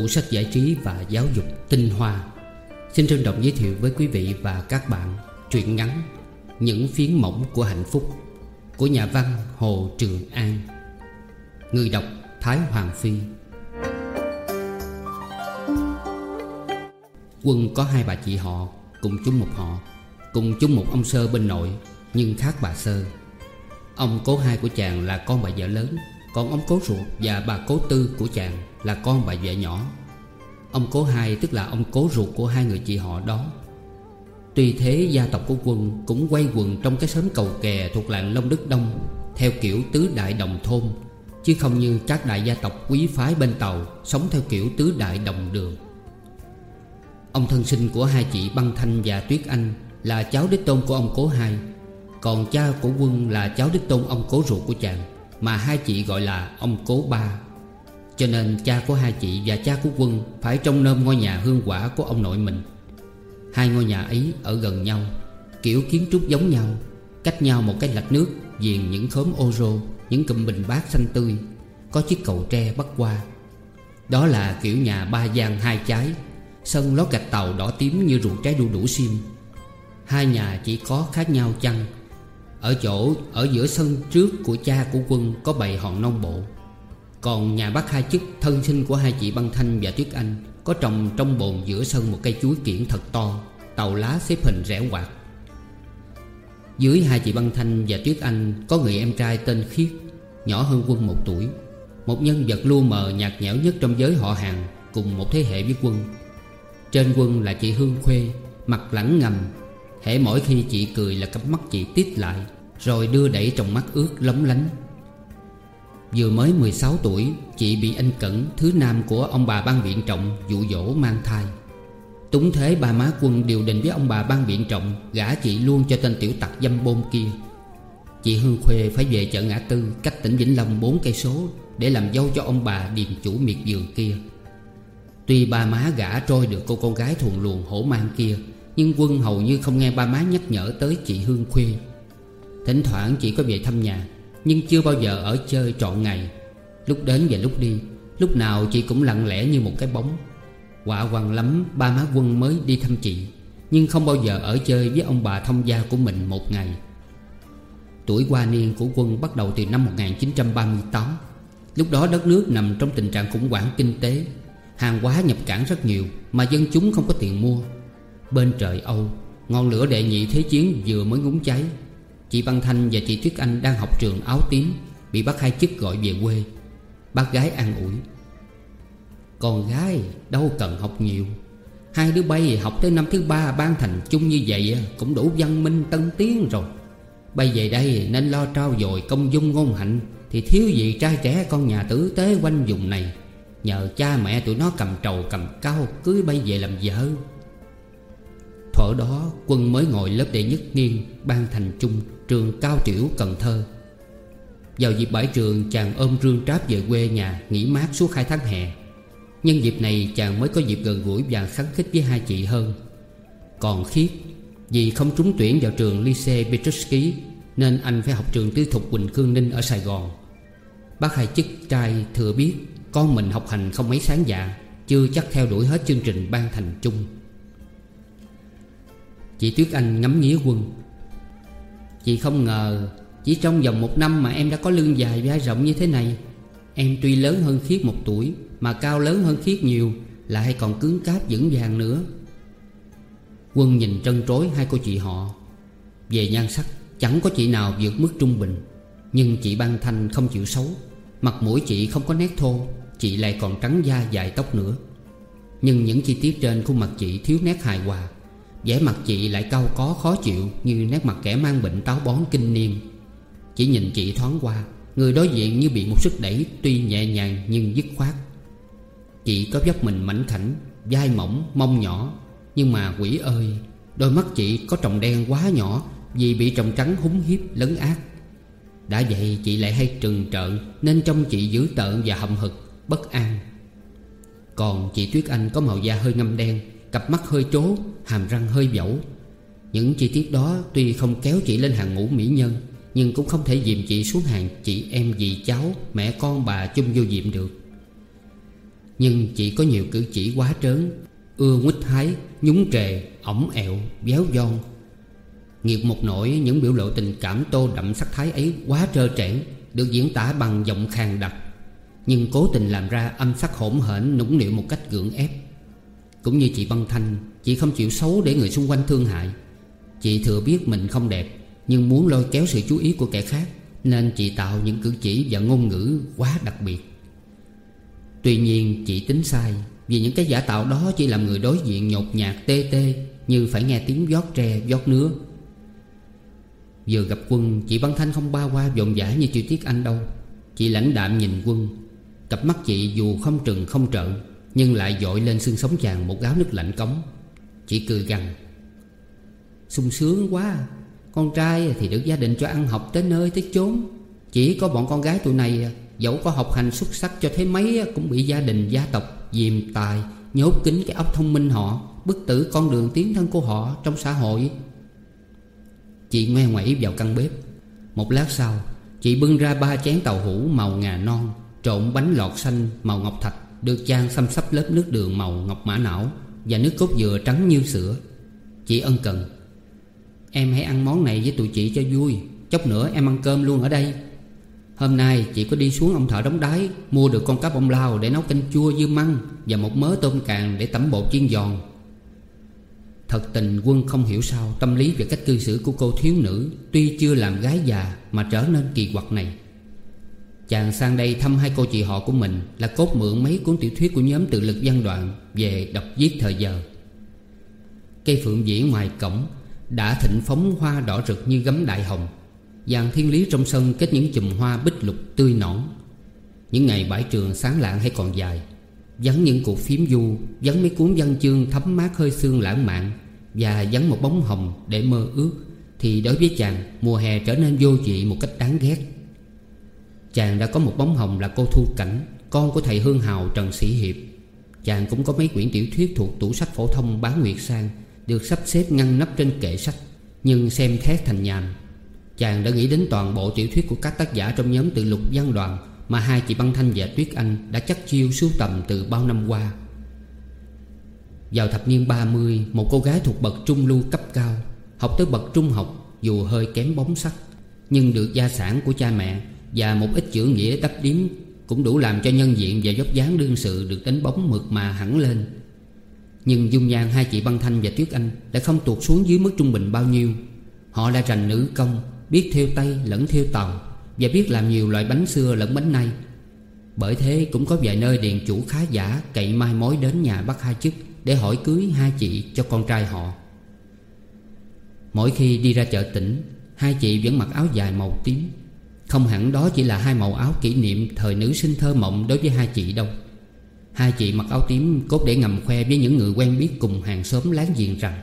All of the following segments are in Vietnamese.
Tủ sách giải trí và giáo dục tinh hoa. Xin trân trọng giới thiệu với quý vị và các bạn Truyện ngắn Những phiến mỏng của hạnh phúc Của nhà văn Hồ Trường An. Người đọc Thái Hoàng Phi. Quân có hai bà chị họ, Cùng chung một họ, Cùng chung một ông Sơ bên nội, Nhưng khác bà Sơ. Ông cố hai của chàng là con bà vợ lớn còn ông cố ruột và bà cố tư của chàng Là con bà vợ nhỏ. Ông cố hai tức là ông cố ruột của hai người chị họ đó. Tuy thế, gia tộc của quân Cũng quay quần trong cái xóm cầu kè Thuộc làng Long Đức Đông, Theo kiểu tứ đại đồng thôn, Chứ không như các đại gia tộc quý phái bên tàu Sống theo kiểu tứ đại đồng đường. Ông thân sinh của hai chị Băng Thanh và Tuyết Anh Là cháu đích tôn của ông cố hai, Còn cha của quân là cháu đích tôn ông cố ruột của chàng. Mà hai chị gọi là ông cố ba. Cho nên cha của hai chị và cha của quân Phải trông nom ngôi nhà hương quả của ông nội mình. Hai ngôi nhà ấy ở gần nhau, Kiểu kiến trúc giống nhau, Cách nhau một cái lạch nước, Viền những khóm ô rô, Những cụm bình bát xanh tươi, Có chiếc cầu tre bắc qua. Đó là kiểu nhà ba gian hai trái Sân lót gạch tàu đỏ tím như ruột trái đu đủ sim Hai nhà chỉ có khác nhau chăng ở chỗ, ở giữa sân trước của cha của quân có bày hòn non bộ. Còn nhà bác hai chức, thân sinh của hai chị Băng Thanh và Tuyết Anh, Có trồng trong bồn giữa sân một cây chuối kiển thật to, Tàu lá xếp hình rẽ quạt Dưới hai chị Băng Thanh và Tuyết Anh Có người em trai tên Khiết, Nhỏ hơn quân một tuổi. Một nhân vật lu mờ nhạt nhẽo nhất trong giới họ hàng Cùng một thế hệ với quân. Trên quân là chị Hương Khuê, Mặt lẳng ngầm, Hễ mỗi khi chị cười là cặp mắt chị tít lại. Rồi đưa đẩy trong mắt ướt lóng lánh. Vừa mới 16 tuổi, Chị bị anh Cẩn, Thứ nam của ông bà ban viện trọng, Dụ dỗ mang thai. Túng thế bà má quân điều định với ông bà ban viện trọng Gả chị luôn cho tên tiểu tặc dâm bôn kia. Chị Hương Khuê phải về chợ Ngã Tư, Cách tỉnh Vĩnh Long 4 cây số Để làm dâu cho ông bà điềm chủ miệt vườn kia. Tuy ba má gã trôi được cô con gái thuần luồng hổ mang kia, Nhưng quân hầu như không nghe ba má nhắc nhở tới chị Hương Khuê. Thỉnh thoảng chị có về thăm nhà, Nhưng chưa bao giờ ở chơi trọn ngày. Lúc đến và lúc đi, Lúc nào chị cũng lặng lẽ như một cái bóng. Quả hoàng lắm, ba má quân mới đi thăm chị, Nhưng không bao giờ ở chơi với ông bà thông gia của mình một ngày. Tuổi qua niên của quân bắt đầu từ năm 1938 Lúc đó đất nước nằm trong tình trạng khủng hoảng kinh tế, Hàng hóa nhập cảng rất nhiều Mà dân chúng không có tiền mua. Bên trời Âu, Ngọn lửa đệ nhị thế chiến vừa mới ngúng cháy. Chị Văn Thanh và chị Tuyết Anh đang học trường áo tím, Bị bác hai chức gọi về quê. Bác gái an ủi, Con gái, đâu cần học nhiều. Hai đứa bay học tới năm thứ ba ban thành chung như vậy Cũng đủ văn minh tân tiến rồi. Bây về đây nên lo trao dồi công dung ngôn hạnh, Thì thiếu gì trai trẻ con nhà tử tế quanh vùng này. Nhờ cha mẹ tụi nó cầm trầu cầm cao Cưới bay về làm vợ. Thuở đó, quân mới ngồi lớp đệ nhất niên Ban thành chung. Trường Cao Triểu Cần Thơ. Vào dịp bãi trường, chàng ôm rương tráp về quê nhà Nghỉ mát suốt hai tháng hè. Nhân dịp này, chàng mới có dịp gần gũi và kháng khích với hai chị hơn. Còn Khiết, Vì không trúng tuyển vào trường Lycée Petruski Nên anh phải học trường tư thục Quỳnh Cương Ninh ở Sài Gòn. Bác hai chức trai thừa biết, con mình học hành không mấy sáng dạ Chưa chắc theo đuổi hết chương trình ban thành chung. Chị Tuyết Anh ngắm nghía quân. Chị không ngờ, Chỉ trong vòng một năm mà em đã có lưng dài vai rộng như thế này. Em tuy lớn hơn Khiết một tuổi, Mà cao lớn hơn Khiết nhiều, Lại còn cứng cáp vững vàng nữa. Quân nhìn trân trối hai cô chị họ. Về nhan sắc, Chẳng có chị nào vượt mức trung bình. Nhưng chị Ban Thanh không chịu xấu, Mặt mũi chị không có nét thô, Chị lại còn trắng da dài tóc nữa. Nhưng những chi tiết trên khuôn mặt chị thiếu nét hài hòa vẻ mặt chị lại cau có khó chịu Như nét mặt kẻ mang bệnh táo bón kinh niên. Chỉ nhìn chị thoáng qua Người đối diện như bị một sức đẩy Tuy nhẹ nhàng nhưng dứt khoát. Chị có dốc mình mảnh khảnh Vai mỏng, mông nhỏ Nhưng mà quỷ ơi Đôi mắt chị có tròng đen quá nhỏ Vì bị tròng trắng húng hiếp lấn ác Đã vậy chị lại hay trừng trợn Nên trong chị dữ tợn và hậm hực bất an. Còn chị Tuyết Anh có màu da hơi ngâm đen Cặp mắt hơi trố Hàm răng hơi dẫu. Những chi tiết đó tuy không kéo chị lên hàng ngũ mỹ nhân Nhưng cũng không thể dìm chị xuống hàng chị em dì cháu Mẹ con bà chung vô diệm được. Nhưng chị có nhiều cử chỉ quá trớn Ưa nguýt thái, nhúng trề, ổng ẹo, béo giòn. Nghiệp một nỗi những biểu lộ tình cảm tô đậm sắc thái ấy quá trơ trẽn Được diễn tả bằng giọng khàn đặc. Nhưng cố tình làm ra âm sắc hỗn hển nũng nịu một cách gượng ép. Cũng như chị Băng Thanh, Chị không chịu xấu để người xung quanh thương hại. Chị thừa biết mình không đẹp, Nhưng muốn lôi kéo sự chú ý của kẻ khác, Nên chị tạo những cử chỉ và ngôn ngữ quá đặc biệt. Tuy nhiên, chị tính sai, Vì những cái giả tạo đó chỉ làm người đối diện nhột nhạt, tê tê, Như phải nghe tiếng giót tre, giót nứa. Vừa gặp quân, Chị Văn Thanh không ba qua vội vã như chị Tiết Anh đâu. Chị lãnh đạm nhìn quân, Cặp mắt chị dù không trừng không trợn. Nhưng lại dội lên xương sống chàng một gáo nước lạnh cống. Chị cười gằn. Sung sướng quá, Con trai thì được gia đình cho ăn học tới nơi tới chốn. Chỉ có bọn con gái tụi này, Dẫu có học hành xuất sắc cho thế mấy, Cũng bị gia đình, gia tộc, Dìm tài, Nhốt kín cái óc thông minh họ, Bức tử con đường tiến thân của họ trong xã hội. Chị ngoe ngoẩy vào căn bếp. Một lát sau, Chị bưng ra ba chén tàu hũ màu ngà non, Trộn bánh lọt xanh màu ngọc thạch. Được chan xăm sắp lớp nước đường màu ngọc mã não Và nước cốt dừa trắng như sữa. Chị ân cần, Em hãy ăn món này với tụi chị cho vui, Chốc nữa em ăn cơm luôn ở đây. Hôm nay chị có đi xuống ông thợ đóng đáy, Mua được con cá bông lao để nấu canh chua dưa măng Và một mớ tôm càng để tẩm bột chiên giòn. Thật tình quân không hiểu sao Tâm lý và cách cư xử của cô thiếu nữ Tuy chưa làm gái già Mà trở nên kỳ quặc này. Chàng sang đây thăm hai cô chị họ của mình Là cốt mượn mấy cuốn tiểu thuyết của nhóm tự lực văn đoạn Về đọc viết thời giờ. Cây phượng dĩ ngoài cổng Đã thịnh phóng hoa đỏ rực như gấm đại hồng. Dàn thiên lý trong sân kết những chùm hoa bích lục tươi nõn. Những ngày bãi trường sáng lạng hay còn dài, Vắng những cuộc phím du, Vắng mấy cuốn văn chương thấm mát hơi xương lãng mạn Và vắng một bóng hồng để mơ ước, Thì đối với chàng, mùa hè trở nên vô vị một cách đáng ghét. Chàng đã có một bóng hồng là cô Thu Cảnh, Con của thầy Hương Hào Trần Sĩ Hiệp. Chàng cũng có mấy quyển tiểu thuyết thuộc tủ sách phổ thông bán nguyệt sang, Được sắp xếp ngăn nắp trên kệ sách, Nhưng xem thét thành nhàm. Chàng đã nghĩ đến toàn bộ tiểu thuyết của các tác giả trong nhóm tự lục văn đoàn Mà hai chị Băng Thanh và Tuyết Anh đã chắc chiêu sưu tầm từ bao năm qua. Vào thập niên 30 Một cô gái thuộc bậc trung lưu cấp cao, Học tới bậc trung học Dù hơi kém bóng sắc, Nhưng được gia sản của cha mẹ và một ít chữ nghĩa đắp điếm Cũng đủ làm cho nhân diện và dốc dáng đương sự Được đánh bóng mượt mà hẳn lên. Nhưng dung nhan, hai chị Băng Thanh và Tuyết Anh Đã không tuột xuống dưới mức trung bình bao nhiêu. Họ là rành nữ công, Biết theo tay lẫn theo tàu Và biết làm nhiều loại bánh xưa lẫn bánh nay. Bởi thế cũng có vài nơi điền chủ khá giả Cậy mai mối đến nhà bắt hai chức Để hỏi cưới hai chị cho con trai họ. Mỗi khi đi ra chợ tỉnh, Hai chị vẫn mặc áo dài màu tím. Không hẳn đó chỉ là hai màu áo kỷ niệm Thời nữ sinh thơ mộng đối với hai chị đâu. Hai chị mặc áo tím cốt để ngầm khoe với những người quen biết cùng hàng xóm láng giềng rằng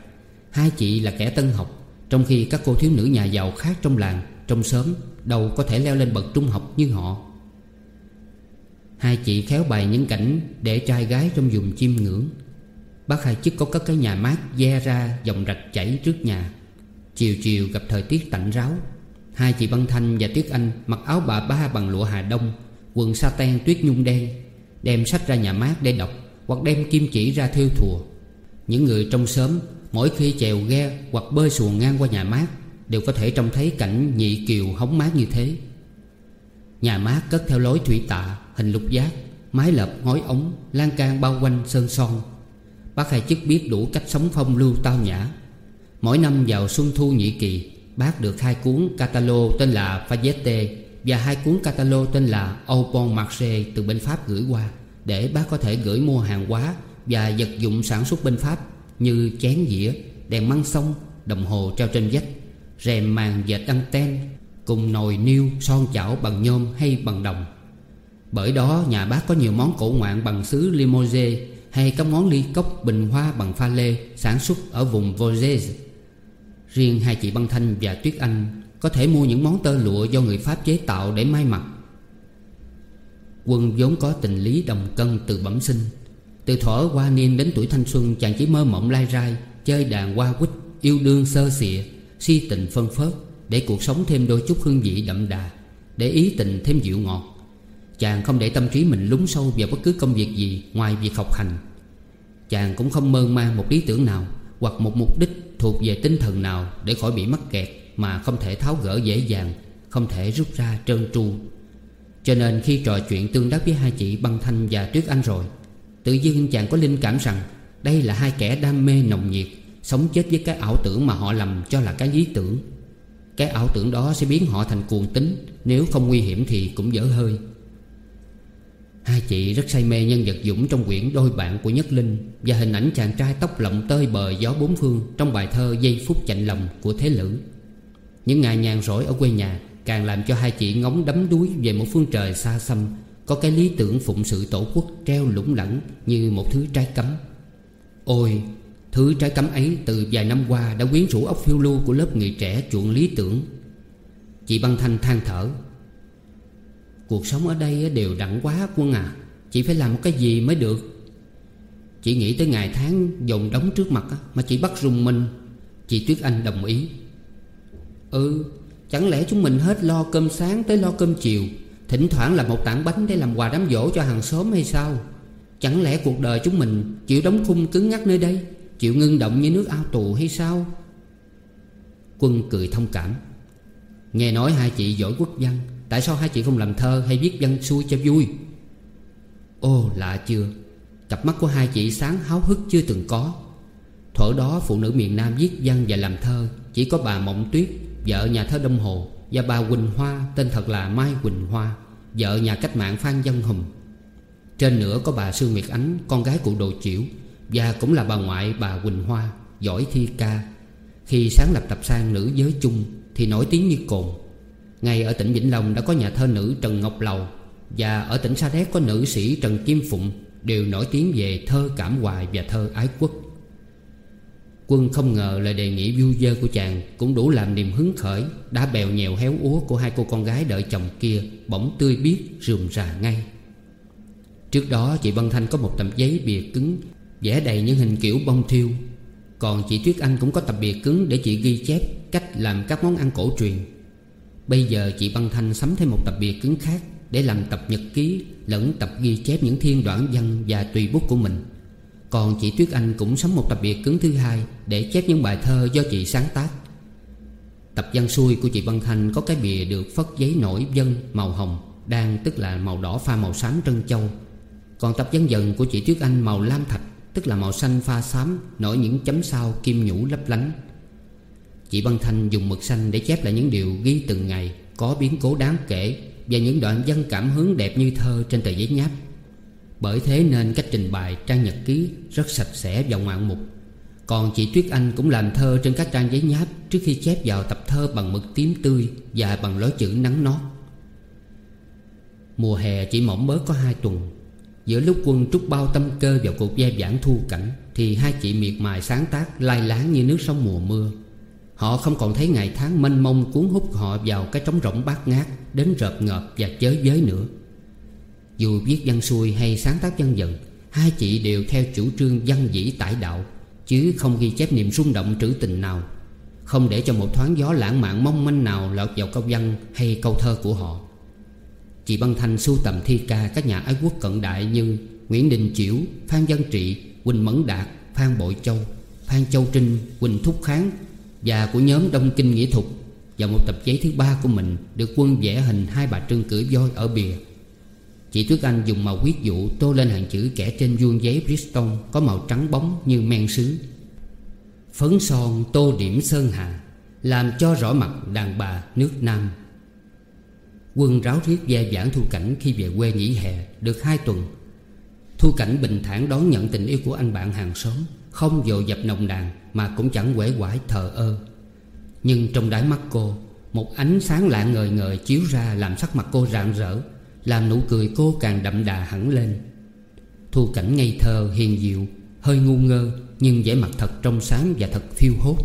Hai chị là kẻ tân học, trong khi các cô thiếu nữ nhà giàu khác trong làng, Trong xóm Đâu có thể leo lên bậc trung học như họ. Hai chị khéo bày những cảnh Để trai gái trong vùng chiêm ngưỡng. Bác hai chức có các cái nhà mát, ve ra, dòng rạch chảy trước nhà. Chiều chiều gặp thời tiết tạnh ráo. Hai chị Băng Thanh và Tuyết Anh Mặc áo bà ba bằng lụa Hà Đông, Quần sa ten tuyết nhung đen, Đem sách ra nhà mát để đọc Hoặc đem kim chỉ ra theo thùa. Những người trong xóm Mỗi khi chèo ghe hoặc bơi xuồng ngang qua nhà mát Đều có thể trông thấy cảnh nhị kiều hóng mát như thế. Nhà mát cất theo lối thủy tạ Hình lục giác, Mái lợp, ngói ống, Lan can bao quanh sơn son. Bác hai chức biết đủ cách sống phong lưu tao nhã. Mỗi năm vào xuân thu nhị kỳ Bác được hai cuốn catalog tên là Fayette Và hai cuốn catalog tên là Au Bon Marché từ bên Pháp gửi qua Để bác có thể gửi mua hàng hóa Và vật dụng sản xuất bên Pháp như chén dĩa, đèn măng sông, đồng hồ treo trên vách Rèm màn dệt ten Cùng nồi niêu, son chảo bằng nhôm hay bằng đồng. Bởi đó nhà bác có nhiều món cổ ngoạn bằng xứ Limoges Hay các món ly cốc bình hoa bằng pha lê Sản xuất ở vùng Vosges. Riêng hai chị Băng Thanh và Tuyết Anh Có thể mua những món tơ lụa do người Pháp chế tạo để may mặc. Quân vốn có tình lý đồng cân từ bẩm sinh. Từ thuở qua niên đến tuổi thanh xuân, Chàng chỉ mơ mộng lai rai, Chơi đàn hoa quýt, Yêu đương sơ xịa Si tình phân phớt Để cuộc sống thêm đôi chút hương vị đậm đà, Để ý tình thêm dịu ngọt. Chàng không để tâm trí mình lún sâu vào bất cứ công việc gì Ngoài việc học hành. Chàng cũng không mơ mang một lý tưởng nào Hoặc một mục đích thuộc về tinh thần nào Để khỏi bị mắc kẹt Mà không thể tháo gỡ dễ dàng, Không thể rút ra trơn tru. Cho nên khi trò chuyện tương đắc với hai chị Băng Thanh và Tuyết Anh rồi, Tự dưng chàng có linh cảm rằng Đây là hai kẻ đam mê nồng nhiệt, Sống chết với cái ảo tưởng mà họ lầm cho là cái lý tưởng. Cái ảo tưởng đó sẽ biến họ thành cuồng tính Nếu không nguy hiểm thì cũng dở hơi. Hai chị rất say mê nhân vật Dũng trong quyển Đôi bạn của Nhất Linh Và hình ảnh chàng trai tóc lộng tơi bờ gió bốn phương Trong bài thơ Giây phút chạnh lòng của Thế Lữ. Những ngày nhàn rỗi ở quê nhà Càng làm cho hai chị ngóng đắm đuối về một phương trời xa xăm, Có cái lý tưởng phụng sự tổ quốc treo lủng lẳng Như một thứ trái cấm. Ôi, Thứ trái cấm ấy từ vài năm qua Đã quyến rũ ốc phiêu lưu của lớp người trẻ chuộng lý tưởng. Chị Băng Thanh than thở Cuộc sống ở đây đều đặn quá, quân à. Chị phải làm một cái gì mới được? Chị nghĩ tới ngày tháng dồn đóng trước mặt Mà chị bắt rùng mình. Chị Tuyết Anh đồng ý. Ừ Chẳng lẽ chúng mình hết lo cơm sáng tới lo cơm chiều? Thỉnh thoảng là một tảng bánh để làm quà đám dỗ cho hàng xóm hay sao? Chẳng lẽ cuộc đời chúng mình chịu đóng khung cứng ngắc nơi đây? Chịu ngưng động như nước ao tù hay sao? Quân cười thông cảm. Nghe nói hai chị giỏi quốc văn Tại sao hai chị không làm thơ hay viết văn xuôi cho vui? Ô lạ chưa? Cặp mắt của hai chị sáng háo hức chưa từng có. Thuở đó, phụ nữ miền Nam viết văn và làm thơ, Chỉ có bà Mộng Tuyết, Vợ nhà thơ Đông Hồ, Và bà Quỳnh Hoa, Tên thật là Mai Quỳnh Hoa, Vợ nhà cách mạng Phan Văn Hùng. Trên nữa có bà Sương Nguyệt Ánh, Con gái cụ Đồ Chiểu, Và cũng là bà ngoại bà Quỳnh Hoa, Giỏi thi ca. Khi sáng lập tập sang nữ giới chung, Thì nổi tiếng như cồn ngay ở tỉnh Vĩnh Long đã có nhà thơ nữ Trần Ngọc Lầu Và ở tỉnh Sa Đéc có nữ sĩ Trần Kim Phụng Đều nổi tiếng về thơ cảm hoài và thơ ái quốc. Quân không ngờ lời đề nghị vui dơ của chàng Cũng đủ làm niềm hứng khởi, Đã bèo nhèo héo úa của hai cô con gái đợi chồng kia Bỗng tươi biết rườm rà ngay. Trước đó, chị Văn Thanh có một tập giấy bìa cứng, Vẽ đầy những hình kiểu bông thiêu. Còn chị Tuyết Anh cũng có tập bìa cứng Để chị ghi chép cách làm các món ăn cổ truyền. Bây giờ chị Băng Thanh sắm thêm một tập bìa cứng khác Để làm tập nhật ký, Lẫn tập ghi chép những thiên đoạn văn và tùy bút của mình. Còn chị Tuyết Anh cũng sắm một tập bìa cứng thứ hai Để chép những bài thơ do chị sáng tác. Tập văn xuôi của chị Băng Thanh có cái bìa được phất giấy nổi dân màu hồng, Đang tức là màu đỏ pha màu xám trân châu. Còn tập văn dần của chị Tuyết Anh màu lam thạch, Tức là màu xanh pha xám, Nổi những chấm sao kim nhũ lấp lánh. Chị Băng Thanh dùng mực xanh để chép lại những điều ghi từng ngày Có biến cố đáng kể Và những đoạn văn cảm hứng đẹp như thơ trên tờ giấy nháp. Bởi thế nên cách trình bày trang nhật ký rất sạch sẽ và ngoạn mục. Còn chị Tuyết Anh cũng làm thơ trên các trang giấy nháp Trước khi chép vào tập thơ bằng mực tím tươi Và bằng lối chữ nắng nót. Mùa hè chỉ mỏng bớt có hai tuần. Giữa lúc quân trút bao tâm cơ vào cuộc gia giảng thu cảnh Thì hai chị miệt mài sáng tác lai láng như nước sông mùa mưa. Họ không còn thấy ngày tháng mênh mông cuốn hút họ vào cái trống rỗng bát ngát Đến rợp ngợp và chới giới nữa. Dù viết văn xuôi hay sáng tác văn dần Hai chị đều theo chủ trương văn dĩ tải đạo Chứ không ghi chép niềm rung động trữ tình nào. Không để cho một thoáng gió lãng mạn mong manh nào lọt vào câu văn hay câu thơ của họ. Chị Băng Thanh sưu tầm thi ca các nhà ái quốc cận đại như Nguyễn Đình Chiểu, Phan Văn Trị, Quỳnh Mẫn Đạt, Phan Bội Châu Phan Châu Trinh, Quỳnh Thúc Kháng và của nhóm Đông Kinh Nghĩa Thục Và một tập giấy thứ ba của mình Được quân vẽ hình hai bà Trưng cưỡi voi ở bìa. Chị Tuyết Anh dùng màu quyết dụ tô lên hàng chữ kẻ trên vuông giấy Bristol Có màu trắng bóng như men sứ. Phấn son tô điểm sơn hà, Làm cho rõ mặt đàn bà nước Nam. Quân ráo riết ve giảng thu cảnh khi về quê nghỉ hè Được hai tuần. Thu cảnh bình thản đón nhận tình yêu của anh bạn hàng xóm. Không dồ dập nồng nàn mà cũng chẳng quể quải thờ ơ. Nhưng trong đáy mắt cô, Một ánh sáng lạ ngời ngời chiếu ra Làm sắc mặt cô rạng rỡ, Làm nụ cười cô càng đậm đà hẳn lên. Thu cảnh ngây thơ, hiền diệu Hơi ngu ngơ, Nhưng vẻ mặt thật trong sáng và thật phiêu hốt.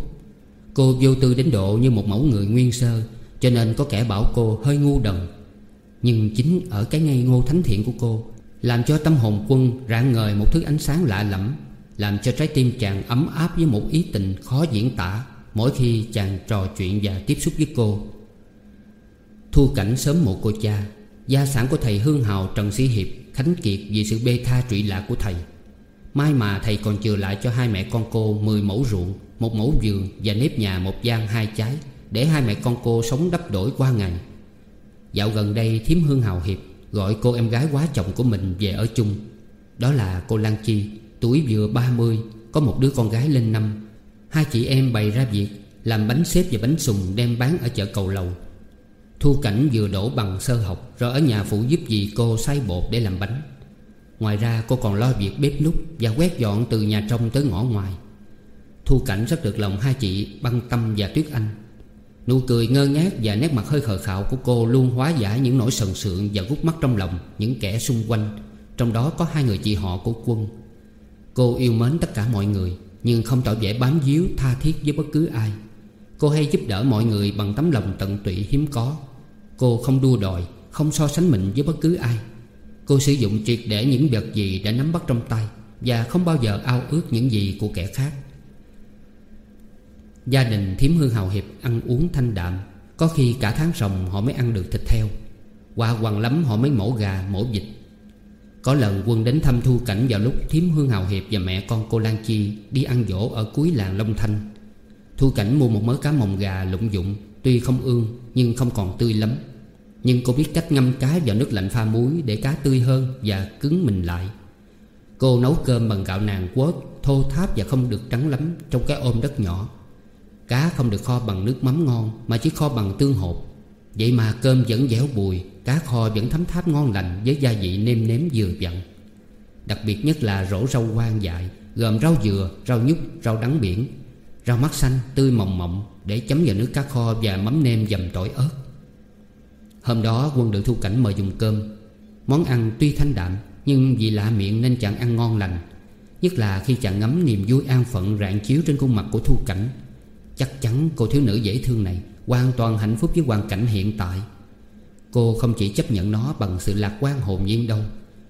Cô vô tư đến độ như một mẫu người nguyên sơ, Cho nên có kẻ bảo cô hơi ngu đần Nhưng chính ở cái ngây ngô thánh thiện của cô, Làm cho tâm hồn quân rạng ngời một thứ ánh sáng lạ lẫm làm cho trái tim chàng ấm áp với một ý tình khó diễn tả Mỗi khi chàng trò chuyện và tiếp xúc với cô. Thu cảnh sớm một cô cha Gia sản của thầy Hương Hào Trần Sĩ Hiệp Khánh Kiệt vì sự bê tha trụy lạc của thầy. Mai mà thầy còn chừa lại cho hai mẹ con cô Mười mẫu ruộng, một mẫu vườn Và nếp nhà một gian hai trái Để hai mẹ con cô sống đắp đổi qua ngày. Dạo gần đây Thiếm Hương Hào Hiệp Gọi cô em gái quá chồng của mình về ở chung. Đó là cô Lan Chi. Tuổi vừa 30 Có một đứa con gái lên năm. Hai chị em bày ra việc Làm bánh xếp và bánh sùng đem bán ở chợ cầu lầu. Thu Cảnh vừa đổ bằng sơ học Rồi ở nhà phụ giúp dì cô xay bột để làm bánh. Ngoài ra, cô còn lo việc bếp nút Và quét dọn từ nhà trong tới ngõ ngoài. Thu Cảnh rất được lòng hai chị Băng Tâm và Tuyết Anh. Nụ cười ngơ ngác và nét mặt hơi khờ khạo của cô Luôn hóa giải những nỗi sần sượng và gút mắt trong lòng Những kẻ xung quanh. Trong đó có hai người chị họ của quân. Cô yêu mến tất cả mọi người, Nhưng không tỏ vẻ bám víu, tha thiết với bất cứ ai. Cô hay giúp đỡ mọi người bằng tấm lòng tận tụy hiếm có. Cô không đua đòi, Không so sánh mình với bất cứ ai. Cô sử dụng triệt để những vật gì đã nắm bắt trong tay Và không bao giờ ao ước những gì của kẻ khác. Gia đình thiếm hương hào hiệp ăn uống thanh đạm. Có khi cả tháng rồng họ mới ăn được thịt heo. Qua hoàng lắm họ mới mổ gà, mổ vịt. Có lần quân đến thăm thu cảnh vào lúc thiếm hương hào hiệp Và mẹ con cô Lan Chi đi ăn dỗ ở cuối làng Long Thanh. Thu cảnh mua một mớ cá mồng gà lụng dụng, Tuy không ương nhưng không còn tươi lắm. Nhưng cô biết cách ngâm cá vào nước lạnh pha muối Để cá tươi hơn và cứng mình lại. Cô nấu cơm bằng gạo nàng quớt Thô tháp và không được trắng lắm Trong cái ôm đất nhỏ. Cá không được kho bằng nước mắm ngon, Mà chỉ kho bằng tương hột Vậy mà cơm vẫn dẻo bùi Cá kho vẫn thấm tháp ngon lành Với gia vị nêm nếm vừa vặn. Đặc biệt nhất là rổ rau quang dại Gồm rau dừa, rau nhút, rau đắng biển. Rau mắt xanh tươi mọng mọng Để chấm vào nước cá kho và mắm nêm dầm tỏi ớt. Hôm đó quân được thu cảnh mời dùng cơm. Món ăn tuy thanh đạm Nhưng vì lạ miệng nên chàng ăn ngon lành. Nhất là khi chàng ngắm niềm vui an phận rạng chiếu trên khuôn mặt của thu cảnh. Chắc chắn cô thiếu nữ dễ thương này. Hoàn toàn hạnh phúc với hoàn cảnh hiện tại. Cô không chỉ chấp nhận nó bằng sự lạc quan hồn nhiên đâu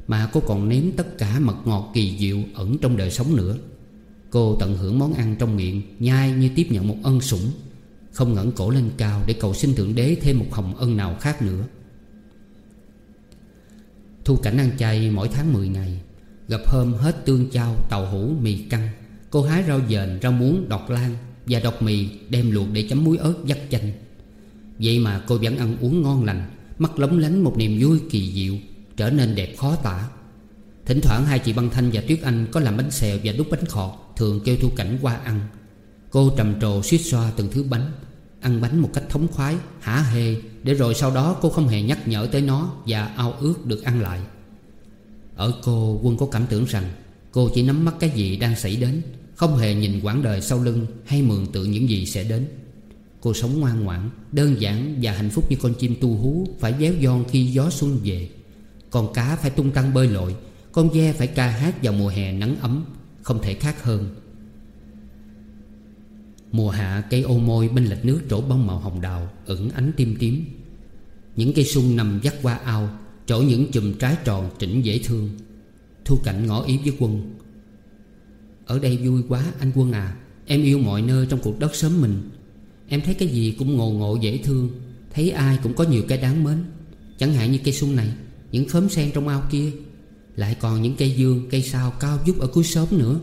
Mà cô còn nếm tất cả mật ngọt kỳ diệu ẩn trong đời sống nữa. Cô tận hưởng món ăn trong miệng Nhai như tiếp nhận một ân sủng Không ngẩng cổ lên cao để cầu xin Thượng Đế thêm một hồng ân nào khác nữa. Thu cảnh ăn chay mỗi tháng 10 ngày Gặp hôm hết tương chao, tàu hũ, mì căng Cô hái rau dền, rau muống, đọt lan. Và đọt mì đem luộc để chấm muối ớt dắt chanh. Vậy mà cô vẫn ăn uống ngon lành, Mắt lóng lánh một niềm vui kỳ diệu, Trở nên đẹp khó tả. Thỉnh thoảng hai chị Băng Thanh và Tuyết Anh Có làm bánh xèo và đút bánh khọt, Thường kêu Thu Cảnh qua ăn. Cô trầm trồ suýt xoa từng thứ bánh, Ăn bánh một cách thống khoái, Hả hê, Để rồi sau đó cô không hề nhắc nhở tới nó Và ao ước được ăn lại. Ở cô, Quân có cảm tưởng rằng Cô chỉ nắm mắt cái gì đang xảy đến. Không hề nhìn quãng đời sau lưng Hay mường tượng những gì sẽ đến. Cô sống ngoan ngoãn, Đơn giản và hạnh phúc như con chim tu hú Phải véo giòn khi gió xuân về. Con cá phải tung tăng bơi lội, Con ve phải ca hát vào mùa hè nắng ấm, Không thể khác hơn. Mùa hạ, cây ô môi bên lệch nước trổ bông màu hồng đào, ẩn ánh tim tím. Những cây sung nằm dắt qua ao, Trổ những chùm trái tròn chỉnh dễ thương. Thu cảnh ngỏ ý với quân ở đây vui quá anh quân à. Em yêu mọi nơi trong cuộc đất sớm mình. Em thấy cái gì cũng ngộ ngộ dễ thương. Thấy ai cũng có nhiều cái đáng mến. Chẳng hạn như cây sung này Những khóm sen trong ao kia. Lại còn những cây dương, cây sao cao vút ở cuối xóm nữa.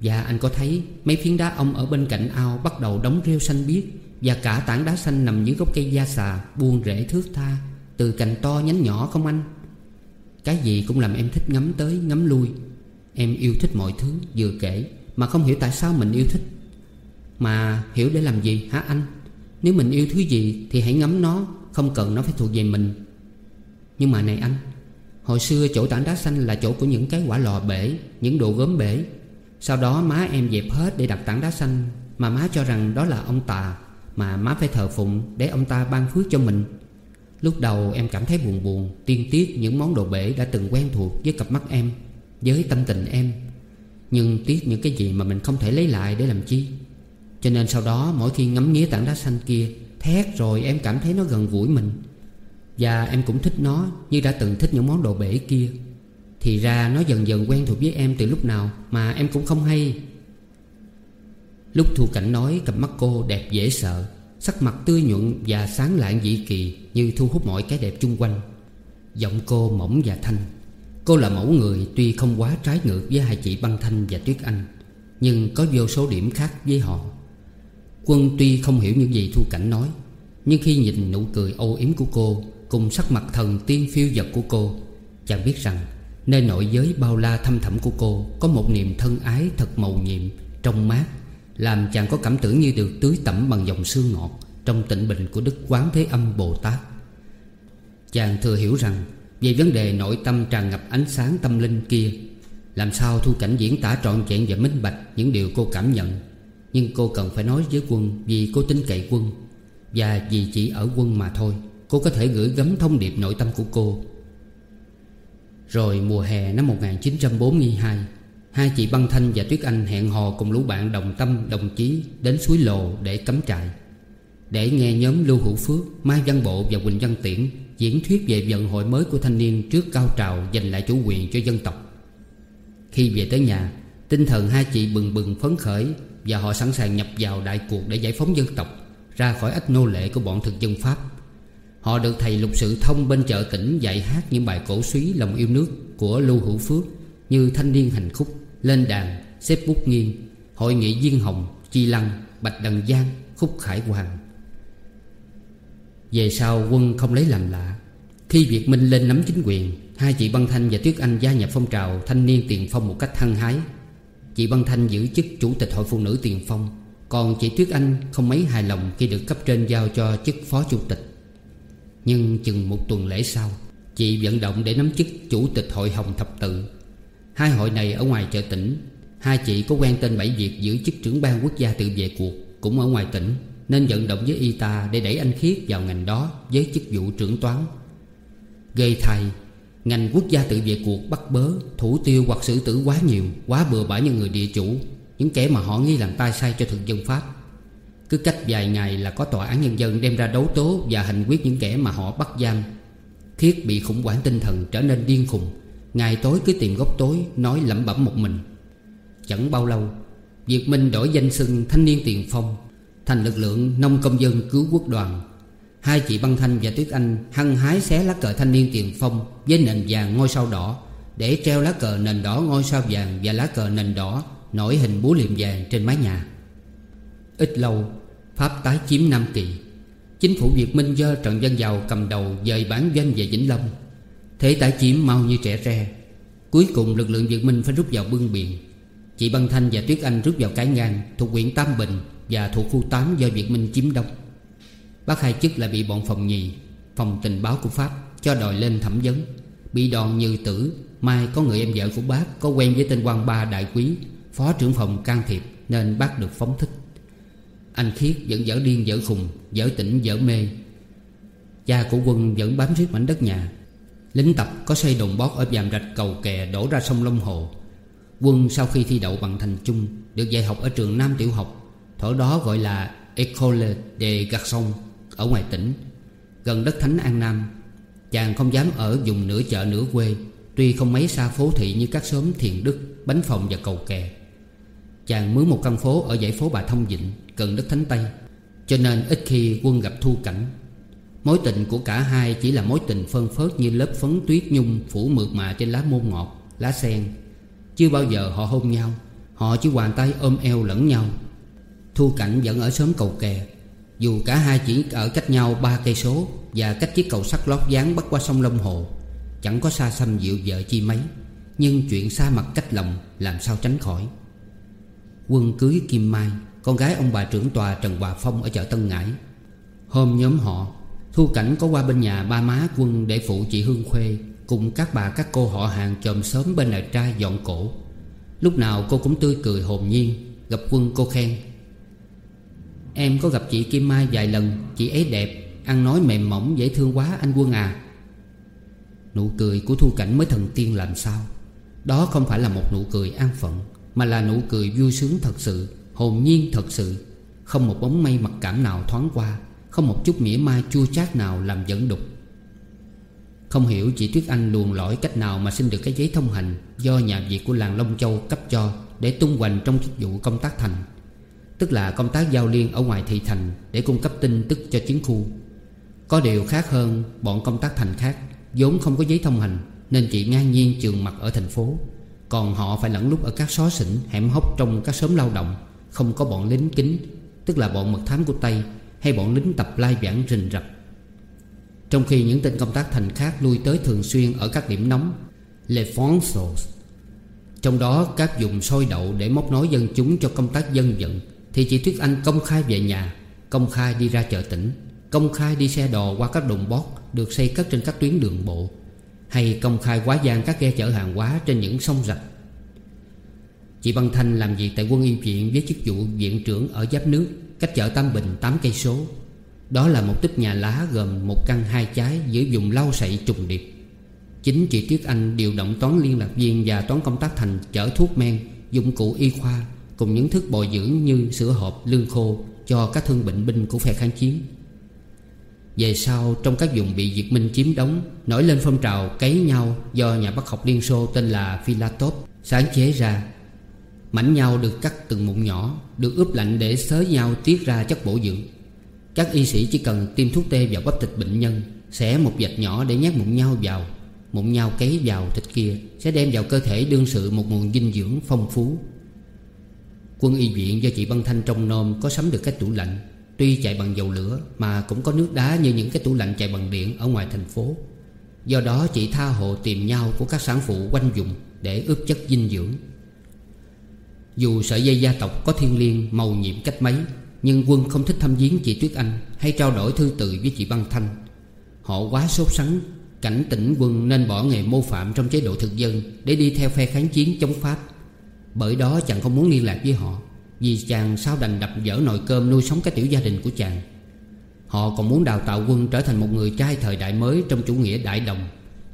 Và anh có thấy mấy phiến đá ông ở bên cạnh ao Bắt đầu đóng rêu xanh biếc. Và cả tảng đá xanh nằm dưới gốc cây da xà Buông rễ thước tha Từ cành to nhánh nhỏ không anh? Cái gì cũng làm em thích ngắm tới ngắm lui. Em yêu thích mọi thứ, vừa kể, Mà không hiểu tại sao mình yêu thích. Mà hiểu để làm gì, hả anh? Nếu mình yêu thứ gì Thì hãy ngắm nó, Không cần nó phải thuộc về mình. Nhưng mà này anh, Hồi xưa chỗ tảng đá xanh là chỗ của những cái quả lò bể, Những đồ gốm bể. Sau đó má em dẹp hết để đặt tảng đá xanh, Mà má cho rằng đó là ông tà, Mà má phải thờ phụng Để ông ta ban phước cho mình. Lúc đầu em cảm thấy buồn buồn, Tiên tiếc những món đồ bể đã từng quen thuộc Với cặp mắt em. Với tâm tình em. Nhưng tiếc những cái gì mà mình không thể lấy lại để làm chi. Cho nên sau đó, mỗi khi ngắm nghía tảng đá xanh kia, Thét rồi em cảm thấy nó gần gũi mình. Và em cũng thích nó Như đã từng thích những món đồ bể kia. Thì ra nó dần dần quen thuộc với em từ lúc nào Mà em cũng không hay. Lúc Thu Cảnh nói, cặp mắt cô đẹp dễ sợ, Sắc mặt tươi nhuận và sáng lạng dị kỳ Như thu hút mọi cái đẹp chung quanh. Giọng cô mỏng và thanh. Cô là mẫu người tuy không quá trái ngược với hai chị Băng Thanh và Tuyết Anh, Nhưng có vô số điểm khác với họ. Quân tuy không hiểu những gì Thu Cảnh nói, Nhưng khi nhìn nụ cười âu yếm của cô Cùng sắc mặt thần tiên phiêu dật của cô, Chàng biết rằng Nơi nội giới bao la thâm thẳm của cô Có một niềm thân ái thật màu nhiệm Trong mát, Làm chàng có cảm tưởng như được tưới tẩm bằng dòng sương ngọt Trong tịnh bình của Đức Quán Thế Âm Bồ Tát. Chàng thừa hiểu rằng về vấn đề nội tâm tràn ngập ánh sáng tâm linh kia Làm sao thu cảnh diễn tả trọn vẹn và minh bạch Những điều cô cảm nhận. Nhưng cô cần phải nói với quân Vì cô tin cậy quân Và vì chỉ ở quân mà thôi. Cô có thể gửi gắm thông điệp nội tâm của cô. Rồi mùa hè năm 1942 Hai chị Băng Thanh và Tuyết Anh hẹn hò cùng lũ bạn đồng tâm đồng chí Đến suối Lồ để cắm trại. Để nghe nhóm Lưu Hữu Phước, Mai Văn Bộ và Quỳnh Văn Tiễn Diễn thuyết về vận hội mới của thanh niên Trước cao trào giành lại chủ quyền cho dân tộc. Khi về tới nhà Tinh thần hai chị bừng bừng phấn khởi Và họ sẵn sàng nhập vào đại cuộc để giải phóng dân tộc Ra khỏi ách nô lệ của bọn thực dân Pháp. Họ được thầy lục sự thông bên chợ tỉnh dạy hát những bài cổ suý lòng yêu nước của Lưu Hữu Phước Như Thanh niên hành khúc, Lên đàn, Xếp bút nghiêng, Hội nghị Diên Hồng, Chi Lăng, Bạch Đằng Giang, Khúc Khải Hoàng. Về sau, quân không lấy làm lạ. Khi Việt Minh lên nắm chính quyền, Hai chị Băng Thanh và Tuyết Anh gia nhập phong trào thanh niên tiền phong một cách hăng hái. Chị Băng Thanh giữ chức chủ tịch hội phụ nữ tiền phong, Còn chị Tuyết Anh không mấy hài lòng khi được cấp trên giao cho chức phó chủ tịch. Nhưng chừng một tuần lễ sau, Chị vận động để nắm chức chủ tịch hội Hồng Thập Tự. Hai hội này ở ngoài chợ tỉnh. Hai chị có quen tên Bảy Việt giữ chức trưởng ban quốc gia tự vệ cuộc Cũng ở ngoài tỉnh. Nên vận động với y ta để đẩy anh Khiết vào ngành đó Với chức vụ trưởng toán. Gây thay Ngành quốc gia tự vệ cuộc bắt bớ, Thủ tiêu hoặc xử tử quá nhiều, Quá bừa bãi những người địa chủ, Những kẻ mà họ nghi làm tai sai cho thực dân Pháp. Cứ cách vài ngày là có tòa án nhân dân đem ra đấu tố Và hành quyết những kẻ mà họ bắt giam. Khiết bị khủng hoảng tinh thần trở nên điên khùng, Ngày tối cứ tìm góc tối Nói lẩm bẩm một mình. Chẳng bao lâu, Việt Minh đổi danh xưng thanh niên tiền phong Thành lực lượng nông công dân cứu quốc đoàn. Hai chị Băng Thanh và Tuyết Anh Hăng hái xé lá cờ thanh niên tiền phong Với nền vàng ngôi sao đỏ Để treo lá cờ nền đỏ, ngôi sao vàng Và lá cờ nền đỏ Nổi hình búa liềm vàng trên mái nhà. Ít lâu, Pháp tái chiếm Nam Kỳ. Chính phủ Việt Minh do Trần văn Giàu cầm đầu dời bán doanh về Vĩnh Long. Thế tái chiếm mau như trẻ tre. Cuối cùng lực lượng Việt Minh phải rút vào bưng biển. Chị Băng Thanh và Tuyết Anh rút vào cái ngang Thuộc huyện Tam Bình và thuộc khu 8 do Việt Minh chiếm đóng. Bác Hai Chức lại bị bọn phòng nhì, Phòng tình báo của Pháp, Cho đòi lên thẩm vấn. Bị đòn như tử, Mai có người em vợ của bác Có quen với tên quan ba đại quý, Phó trưởng phòng can thiệp Nên bác được phóng thích. Anh Khiết vẫn dở điên dở khùng, Dở tỉnh dở mê. Cha của quân vẫn bám riết mảnh đất nhà. Lính tập có xây đồn bót ở dàm rạch cầu kè đổ ra sông Long Hồ. Quân sau khi thi đậu bằng thành chung, Được dạy học ở trường Nam Tiểu học Thổ đó gọi là École de Garçon Ở ngoài tỉnh, Gần đất thánh An Nam. Chàng không dám ở vùng nửa chợ nửa quê, Tuy không mấy xa phố thị như các xóm Thiền Đức, Bánh Phòng và Cầu Kè. Chàng mướn một căn phố ở dãy phố Bà Thông Vịnh, Gần đất Thánh Tây. Cho nên ít khi quân gặp thu cảnh. Mối tình của cả hai chỉ là mối tình phân phớt Như lớp phấn tuyết nhung phủ mượt mà trên lá môn ngọt, Lá sen. Chưa bao giờ họ hôn nhau, Họ chỉ hoàn tay ôm eo lẫn nhau. Thu cảnh vẫn ở sớm cầu kè. Dù cả hai chỉ ở cách nhau ba cây số Và cách chiếc cầu sắt lót dáng bắt qua sông Long Hồ, Chẳng có xa xăm dịu vợ chi mấy. Nhưng chuyện xa mặt cách lòng Làm sao tránh khỏi. Quân cưới Kim Mai, Con gái ông bà trưởng tòa Trần Hòa Phong ở chợ Tân Ngãi. Hôm nhóm họ, Thu Cảnh có qua bên nhà ba má quân Để phụ chị Hương Khuê Cùng các bà các cô họ hàng chồm sớm bên lại trai dọn cổ. Lúc nào cô cũng tươi cười hồn nhiên, Gặp quân cô khen. Em có gặp chị Kim Mai vài lần, Chị ấy đẹp, Ăn nói mềm mỏng, dễ thương quá, anh quân à. Nụ cười của Thu Cảnh mới thần tiên làm sao. Đó không phải là một nụ cười an phận, mà là nụ cười vui sướng thật sự, Hồn nhiên thật sự. Không một bóng mây mặc cảm nào thoáng qua, Không một chút mỉa mai chua chát nào làm dẫn đục. Không hiểu chị Tuyết Anh luồn lõi cách nào Mà xin được cái giấy thông hành Do nhà Việt của làng Long Châu cấp cho Để tung hoành trong chức vụ công tác thành. Tức là công tác giao liên ở ngoài thị thành Để cung cấp tin tức cho chiến khu. Có điều khác hơn, bọn công tác thành khác, vốn không có giấy thông hành, Nên chỉ ngang nhiên trường mặt ở thành phố. Còn họ phải lẫn lúc ở các xó xỉnh Hẻm hốc trong các xóm lao động, Không có bọn lính kính, Tức là bọn mật thám của Tây Hay bọn lính tập lai vãng rình rập. Trong khi những tên công tác thành khác Lui tới thường xuyên ở các điểm nóng, Les Fonsos Trong đó các dùng sôi đậu để móc nối dân chúng cho công tác dân vận thì chị Tuyết Anh công khai về nhà, Công khai đi ra chợ tỉnh, Công khai đi xe đò qua các đồn bót Được xây cất trên các tuyến đường bộ, Hay công khai quá gian các ghe chở hàng hóa Trên những sông rạch. Chị Băng Thanh làm việc tại quân y viện Với chức vụ viện trưởng ở Giáp Nước, Cách chợ Tam Bình 8 cây số. Đó là một tích nhà lá gồm một căn hai trái Giữa vùng lau sậy trùng điệp. Chính chị Tuyết Anh điều động toán liên lạc viên Và toán công tác thành chở thuốc men, Dụng cụ y khoa Cùng những thức bồi dưỡng như sữa hộp, lương khô Cho các thương bệnh binh của phe kháng chiến. Về sau trong các vùng bị Việt Minh chiếm đóng Nổi lên phong trào cấy nhau Do nhà bác học Liên Xô tên là Philatop sáng chế ra. Mảnh nhau được cắt từng mụn nhỏ Được ướp lạnh để xới nhau tiết ra chất bổ dưỡng. Các y sĩ chỉ cần tiêm thuốc tê vào bắp thịt bệnh nhân Xẻ một vạch nhỏ để nhét mụn nhau vào Mụn nhau cấy vào thịt kia Sẽ đem vào cơ thể đương sự một nguồn dinh dưỡng phong phú. Quân y viện do chị Băng Thanh trong nôm Có sắm được cái tủ lạnh. Tuy chạy bằng dầu lửa Mà cũng có nước đá như những cái tủ lạnh chạy bằng điện Ở ngoài thành phố. Do đó chị tha hồ tìm nhau của các sản phụ quanh dùng Để ướp chất dinh dưỡng. Dù sợi dây gia tộc có thiên liêng, màu nhiệm cách mấy, Nhưng quân không thích thăm viếng chị Tuyết Anh Hay trao đổi thư từ với chị Băng Thanh. Họ quá sốt sắng, Cảnh tỉnh quân nên bỏ nghề mô phạm trong chế độ thực dân Để đi theo phe kháng chiến chống Pháp. Bởi đó chàng không muốn liên lạc với họ, vì chàng sao đành đập dở nồi cơm nuôi sống cái tiểu gia đình của chàng. Họ còn muốn đào tạo quân trở thành một người trai thời đại mới trong chủ nghĩa đại đồng,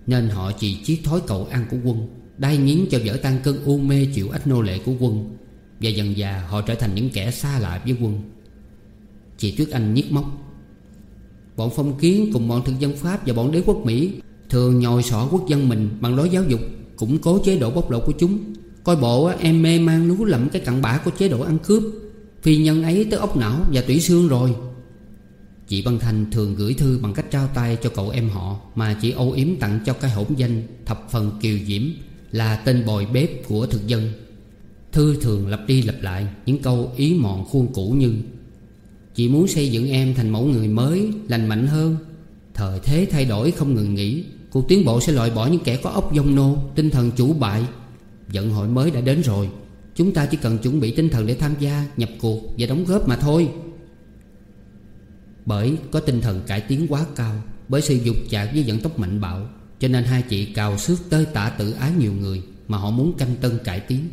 Nên họ chỉ chiếc thói cầu ăn của quân, Đai nghiến cho vỡ tan cơn u mê chịu ách nô lệ của quân, Và dần dà họ trở thành những kẻ xa lạ với quân. Chị Tuyết Anh nhức móc. Bọn phong kiến cùng bọn thực dân Pháp và bọn đế quốc Mỹ Thường nhồi sọ quốc dân mình bằng lối giáo dục, Củng cố chế độ bóc lột của chúng. Coi bộ em mê man lú lẫm cái cặn bã của chế độ ăn cướp. Phi nhân ấy tới ốc não và tủy xương rồi. Chị Băng Thành thường gửi thư bằng cách trao tay cho cậu em họ Mà chị âu yếm tặng cho cái hỗn danh Thập phần kiều diễm Là tên bồi bếp của thực dân. Thư thường lặp đi lặp lại Những câu ý mòn khuôn cũ như, Chị muốn xây dựng em thành mẫu người mới, Lành mạnh hơn. Thời thế thay đổi không ngừng nghỉ. Cuộc tiến bộ sẽ loại bỏ những kẻ có ốc dông nô, Tinh thần chủ bại. Vận hội mới đã đến rồi. Chúng ta chỉ cần chuẩn bị tinh thần để tham gia, Nhập cuộc và đóng góp mà thôi. Bởi có tinh thần cải tiến quá cao, Bởi sự dục chạc với vận tốc mạnh bạo, Cho nên hai chị cào xước tơi tả tự ái nhiều người Mà họ muốn canh tân cải tiến.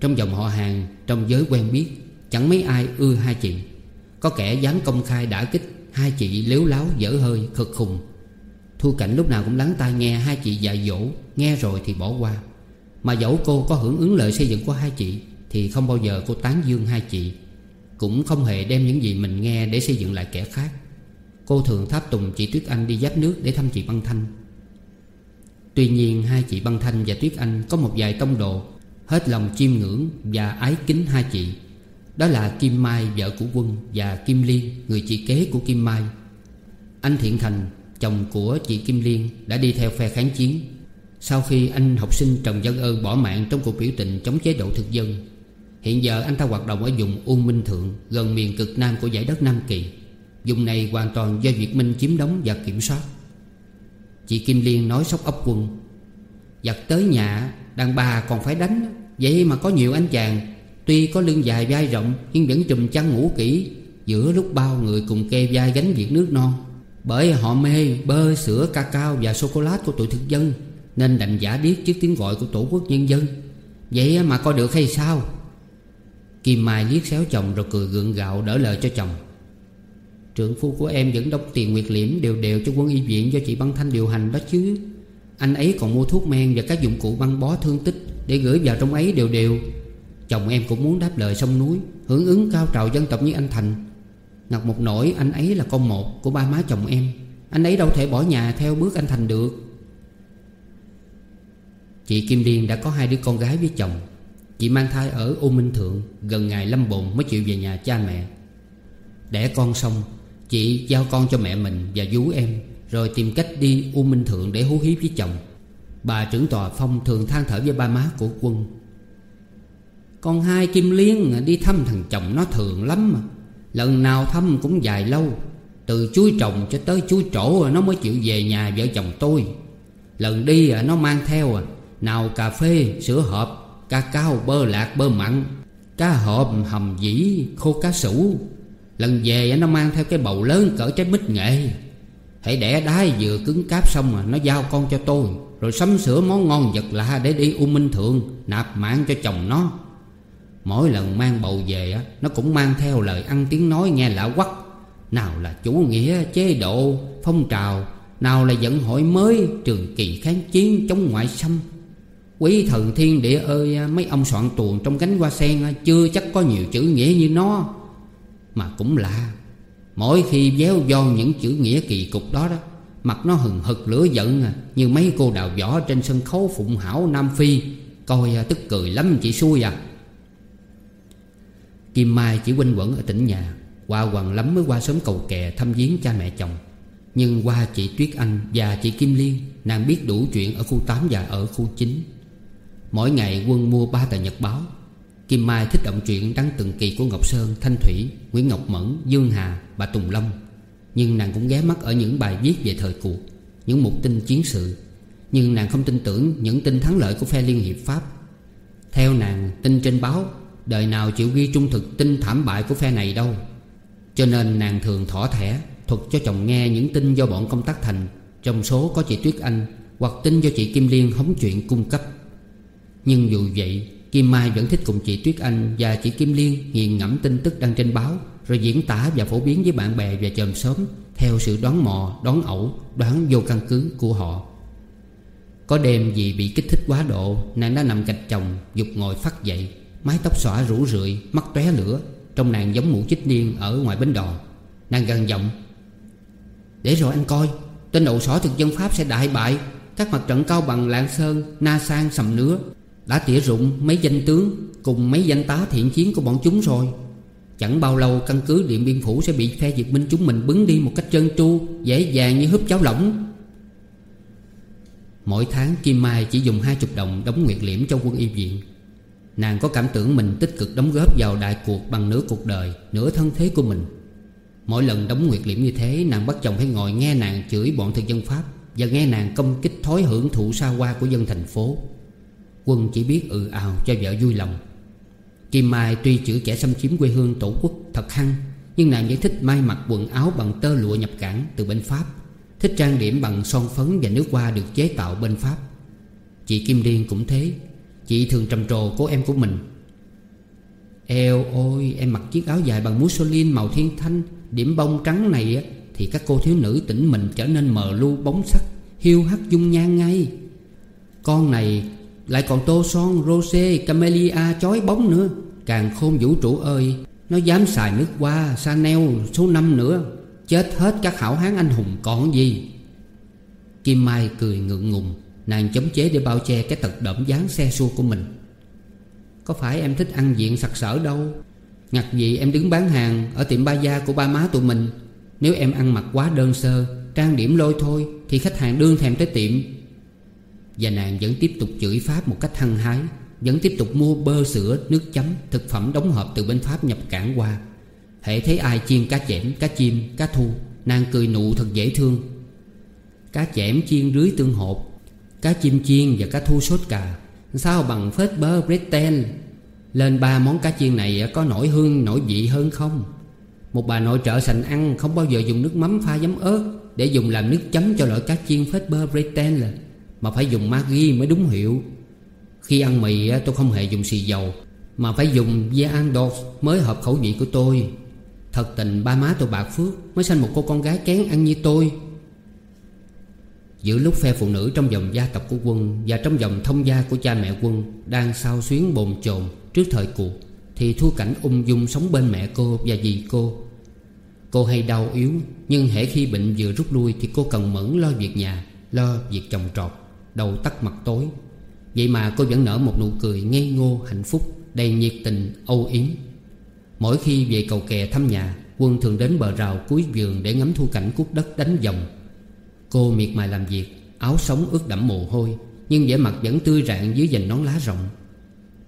Trong dòng họ hàng, Trong giới quen biết, Chẳng mấy ai ưa hai chị. Có kẻ dám công khai đã kích, Hai chị lếu láo, dở hơi, khực khùng. Thu Cảnh lúc nào cũng lắng tai nghe hai chị dạy dỗ, Nghe rồi thì bỏ qua mà dẫu cô có hưởng ứng lời xây dựng của hai chị, Thì không bao giờ cô tán dương hai chị. Cũng không hề đem những gì mình nghe Để xây dựng lại kẻ khác. Cô thường tháp tùng chị Tuyết Anh đi giáp nước Để thăm chị Băng Thanh. Tuy nhiên, hai chị Băng Thanh và Tuyết Anh Có một vài tông đồ Hết lòng chiêm ngưỡng và ái kính hai chị. Đó là Kim Mai, vợ của Quân, Và Kim Liên, người chị kế của Kim Mai. Anh Thiện Thành, chồng của chị Kim Liên, Đã đi theo phe kháng chiến sau khi anh học sinh Trần Dân Ơn bỏ mạng trong cuộc biểu tình chống chế độ thực dân, Hiện giờ anh ta hoạt động ở vùng U Minh Thượng, Gần miền cực nam của giải đất Nam Kỳ. Vùng này hoàn toàn do Việt Minh chiếm đóng và kiểm soát. Chị Kim Liên nói sốc ốc quân Giặt tới nhà, Đàn bà còn phải đánh. Vậy mà có nhiều anh chàng, Tuy có lưng dài vai rộng Nhưng vẫn trùm chăn ngủ kỹ, Giữa lúc bao người cùng kê vai gánh việc nước non. Bởi họ mê bơ, sữa, ca cao và sô-cô-lát của tụi thực dân nên đành giả điếc trước tiếng gọi của tổ quốc nhân dân. Vậy mà coi được hay sao? Kim Mai liếc xéo chồng rồi cười gượng gạo đỡ lời cho chồng. Trưởng phu của em vẫn đóng tiền nguyệt liễm đều đều cho quân y viện do chị Băng Thanh điều hành đó chứ. Anh ấy còn mua thuốc men và các dụng cụ băng bó thương tích Để gửi vào trong ấy đều đều. Chồng em cũng muốn đáp lời sông núi, Hưởng ứng cao trào dân tộc như anh Thành. Ngặt một nỗi anh ấy là con một của ba má chồng em. Anh ấy đâu thể bỏ nhà theo bước anh Thành được. Chị Kim Liên đã có hai đứa con gái với chồng. Chị mang thai ở U Minh Thượng, Gần ngày lâm bồn mới chịu về nhà cha mẹ. Đẻ con xong, Chị giao con cho mẹ mình và vú em, Rồi tìm cách đi U Minh Thượng để hú hiếp với chồng. Bà trưởng tòa Phong thường than thở với ba má của quân. Con hai Kim Liên đi thăm thằng chồng nó thường lắm mà. Lần nào thăm cũng dài lâu. Từ chuối trồng cho tới chuối trổ, Nó mới chịu về nhà vợ chồng tôi. Lần đi à, nó mang theo à. Nào cà phê, sữa hộp Ca cao, bơ lạc, bơ mặn. Cá hộp, hầm dĩ, khô cá sủ. Lần về nó mang theo cái bầu lớn cỡ trái mít nghệ. Hãy đẻ đái vừa cứng cáp xong mà Nó giao con cho tôi Rồi sắm sửa món ngon vật lạ để đi U Minh Thượng Nạp mạng cho chồng nó. Mỗi lần mang bầu về á Nó cũng mang theo lời ăn tiếng nói nghe lạ quắc. Nào là chủ nghĩa chế độ Phong trào Nào là vận hội mới Trường kỳ kháng chiến chống ngoại xâm. Quý thần thiên địa ơi, Mấy ông soạn tuồng trong cánh hoa sen, Chưa chắc có nhiều chữ nghĩa như nó. Mà cũng lạ Mỗi khi véo do những chữ nghĩa kỳ cục đó đó, Mặt nó hừng hực lửa giận, Như mấy cô đào võ trên sân khấu phụng hảo Nam Phi, Coi à, tức cười lắm chị xui à. Kim Mai chỉ quanh quẩn ở tỉnh nhà, Qua hoàng lắm mới qua sớm cầu kè thăm viếng cha mẹ chồng. Nhưng qua chị Tuyết Anh và chị Kim Liên, Nàng biết đủ chuyện ở khu 8 và ở khu 9 Mỗi ngày quân mua ba tờ nhật báo. Kim Mai thích động truyện đăng từng kỳ của Ngọc Sơn, Thanh Thủy, Nguyễn Ngọc Mẫn, Dương Hà, bà Tùng Long. Nhưng nàng cũng ghé mắt ở những bài viết về thời cuộc Những mục tin chiến sự. Nhưng nàng không tin tưởng những tin thắng lợi của phe Liên Hiệp Pháp. Theo nàng, tin trên báo Đời nào chịu ghi trung thực tin thảm bại của phe này đâu. Cho nên nàng thường thỏ thẻ Thuật cho chồng nghe những tin do bọn công tác thành. Trong số có chị Tuyết Anh Hoặc tin do chị Kim Liên hóng chuyện cung cấp. Nhưng dù vậy Kim Mai vẫn thích cùng chị Tuyết Anh và chị Kim Liên nghiền ngẫm tin tức đăng trên báo Rồi diễn tả và phổ biến với bạn bè và chòm xóm Theo sự đoán mò, đoán ẩu, đoán vô căn cứ của họ. Có đêm vì bị kích thích quá độ Nàng đã nằm cạnh chồng, dục ngồi phát dậy Mái tóc xõa rủ rượi, mắt tóe lửa Trong nàng giống mụ chích niên ở ngoài bến đò. Nàng gần giọng Để rồi anh coi Tên đầu sỏ thực dân Pháp sẽ đại bại Các mặt trận cao bằng Lạng Sơn, Na Sang, Sầm Nứa đã tỉa rụng mấy danh tướng Cùng mấy danh tá thiện chiến của bọn chúng rồi. Chẳng bao lâu, căn cứ Điện Biên Phủ Sẽ bị phe Việt Minh chúng mình bứng đi một cách trơn tru, Dễ dàng như húp cháo lỏng. Mỗi tháng, Kim Mai chỉ dùng hai chục đồng đóng nguyệt liễm cho quân y viện. Nàng có cảm tưởng mình tích cực đóng góp vào đại cuộc bằng nửa cuộc đời, Nửa thân thế của mình. Mỗi lần đóng nguyệt liễm như thế, Nàng bắt chồng phải ngồi nghe nàng chửi bọn thực dân Pháp Và nghe nàng công kích thói hưởng thụ xa hoa của dân thành phố. Quân chỉ biết ừ ào cho vợ vui lòng. Kim Mai tuy chữ kẻ xâm chiếm quê hương tổ quốc thật hăng, Nhưng nàng vẫn thích may mặc quần áo bằng tơ lụa nhập cảng từ bên Pháp, Thích trang điểm bằng son phấn và nước hoa được chế tạo bên Pháp. Chị Kim Liên cũng thế, Chị thường trầm trồ cô em của mình. Eo ôi, em mặc chiếc áo dài bằng Mussolini màu thiên thanh, Điểm bông trắng này Thì các cô thiếu nữ tỉnh mình trở nên mờ lu bóng sắc, Hiu hắt dung nhan ngay. Con này lại còn tô son, rose, camellia chói bóng nữa. Càng khôn vũ trụ ơi Nó dám xài nước hoa, Chanel số 5 nữa. Chết hết các hảo hán anh hùng còn gì. Kim Mai cười ngượng ngùng Nàng chống chế để bao che cái tật đẫm dáng xe xua của mình. Có phải em thích ăn diện sặc sỡ đâu? Ngặt gì em đứng bán hàng Ở tiệm ba gia của ba má tụi mình. Nếu em ăn mặc quá đơn sơ Trang điểm lôi thôi Thì khách hàng đương thèm tới tiệm và nàng vẫn tiếp tục chửi Pháp một cách hăng hái Vẫn tiếp tục mua bơ sữa, nước chấm Thực phẩm đóng hộp từ bên Pháp nhập cảng qua. Hệ thấy ai chiên cá chẽm, cá chim, cá thu Nàng cười nụ thật dễ thương. Cá chẽm chiên rưới tương hộp Cá chim chiên và cá thu sốt cà. Sao bằng phết bơ Britain Lên ba món cá chiên này có nổi hương nổi vị hơn không? Một bà nội trợ sành ăn Không bao giờ dùng nước mắm pha giấm ớt Để dùng làm nước chấm cho loại cá chiên phết bơ brettel mà phải dùng Maggi mới đúng hiệu. Khi ăn mì tôi không hề dùng xì dầu, Mà phải dùng Zeandorf mới hợp khẩu vị của tôi. Thật tình, ba má tôi bạc phước, Mới sanh một cô con gái kén ăn như tôi. Giữa lúc phe phụ nữ trong dòng gia tộc của quân Và trong dòng thông gia của cha mẹ quân Đang sao xuyến bồn chồn trước thời cuộc, Thì Thu Cảnh ung dung sống bên mẹ cô và dì cô. Cô hay đau yếu, Nhưng hễ khi bệnh vừa rút lui Thì cô cần mẫn lo việc nhà, Lo việc trồng trọt. Đầu tắt mặt tối. Vậy mà cô vẫn nở một nụ cười ngây ngô hạnh phúc, Đầy nhiệt tình, âu yếm. Mỗi khi về cầu kè thăm nhà, Quân thường đến bờ rào cuối vườn Để ngắm thu cảnh cút đất đánh dòng. Cô miệt mài làm việc, Áo sống ướt đẫm mồ hôi, Nhưng vẻ mặt vẫn tươi rạng dưới dành nón lá rộng.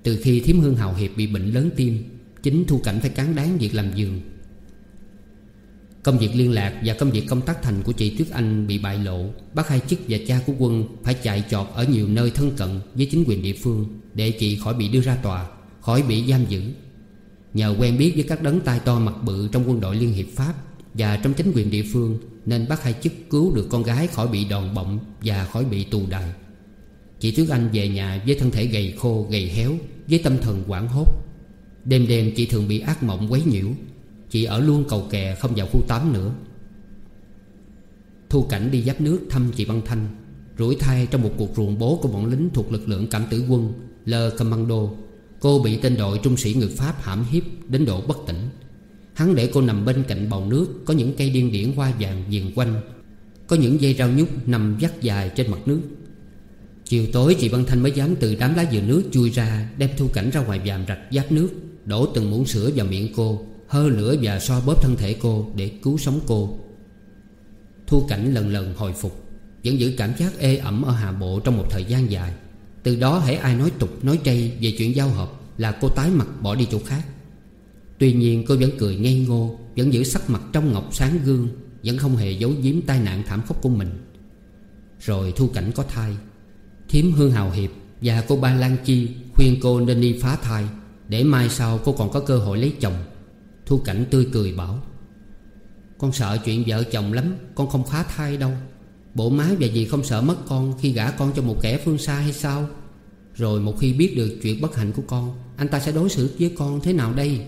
Từ khi thiếm hương hào hiệp bị bệnh lớn tim, Chính Thu Cảnh phải cán đáng việc làm giường Công việc liên lạc và công việc công tác thành của chị Tuyết Anh bị bại lộ. Bác hai chức và cha của quân phải chạy trọt ở nhiều nơi thân cận với chính quyền địa phương Để chị khỏi bị đưa ra tòa, khỏi bị giam giữ. Nhờ quen biết với các đấng tai to mặt bự trong quân đội Liên Hiệp Pháp Và trong chính quyền địa phương Nên bác hai chức cứu được con gái khỏi bị đòn bọng và khỏi bị tù đài. Chị Tuyết Anh về nhà với thân thể gầy khô, gầy héo Với tâm thần quảng hốt. Đêm đêm chị thường bị ác mộng quấy nhiễu. Chị ở luôn cầu kè không vào khu 8 nữa. Thu cảnh đi giáp nước thăm chị Văn Thanh, Rủi thai trong một cuộc ruồng bố của bọn lính thuộc lực lượng cảm tử quân Le Commando. Cô bị tên đội trung sĩ người Pháp hãm hiếp đến độ bất tỉnh. Hắn để cô nằm bên cạnh bầu nước, Có những cây điên điển hoa vàng viền quanh, Có những dây rau nhúc nằm vắt dài trên mặt nước. Chiều tối, chị Văn Thanh mới dám từ đám lá dừa nước chui ra, Đem thu cảnh ra ngoài vàm rạch giáp nước, Đổ từng muỗng sữa vào miệng cô. Hơ lửa và so bóp thân thể cô Để cứu sống cô. Thu cảnh lần lần hồi phục, Vẫn giữ cảm giác ê ẩm ở Hà Bộ Trong một thời gian dài. Từ đó hãy ai nói tục, nói trây Về chuyện giao hợp Là cô tái mặt bỏ đi chỗ khác. Tuy nhiên cô vẫn cười ngây ngô, Vẫn giữ sắc mặt trong ngọc sáng gương, Vẫn không hề giấu giếm tai nạn thảm khốc của mình. Rồi Thu Cảnh có thai Thiếm Hương Hào Hiệp Và cô Ba Lan Chi khuyên cô nên đi phá thai, Để mai sau cô còn có cơ hội lấy chồng. Thu Cảnh tươi cười bảo, Con sợ chuyện vợ chồng lắm, Con không phá thai đâu. Bộ má và dì không sợ mất con Khi gả con cho một kẻ phương xa hay sao? Rồi một khi biết được chuyện bất hạnh của con, Anh ta sẽ đối xử với con thế nào đây?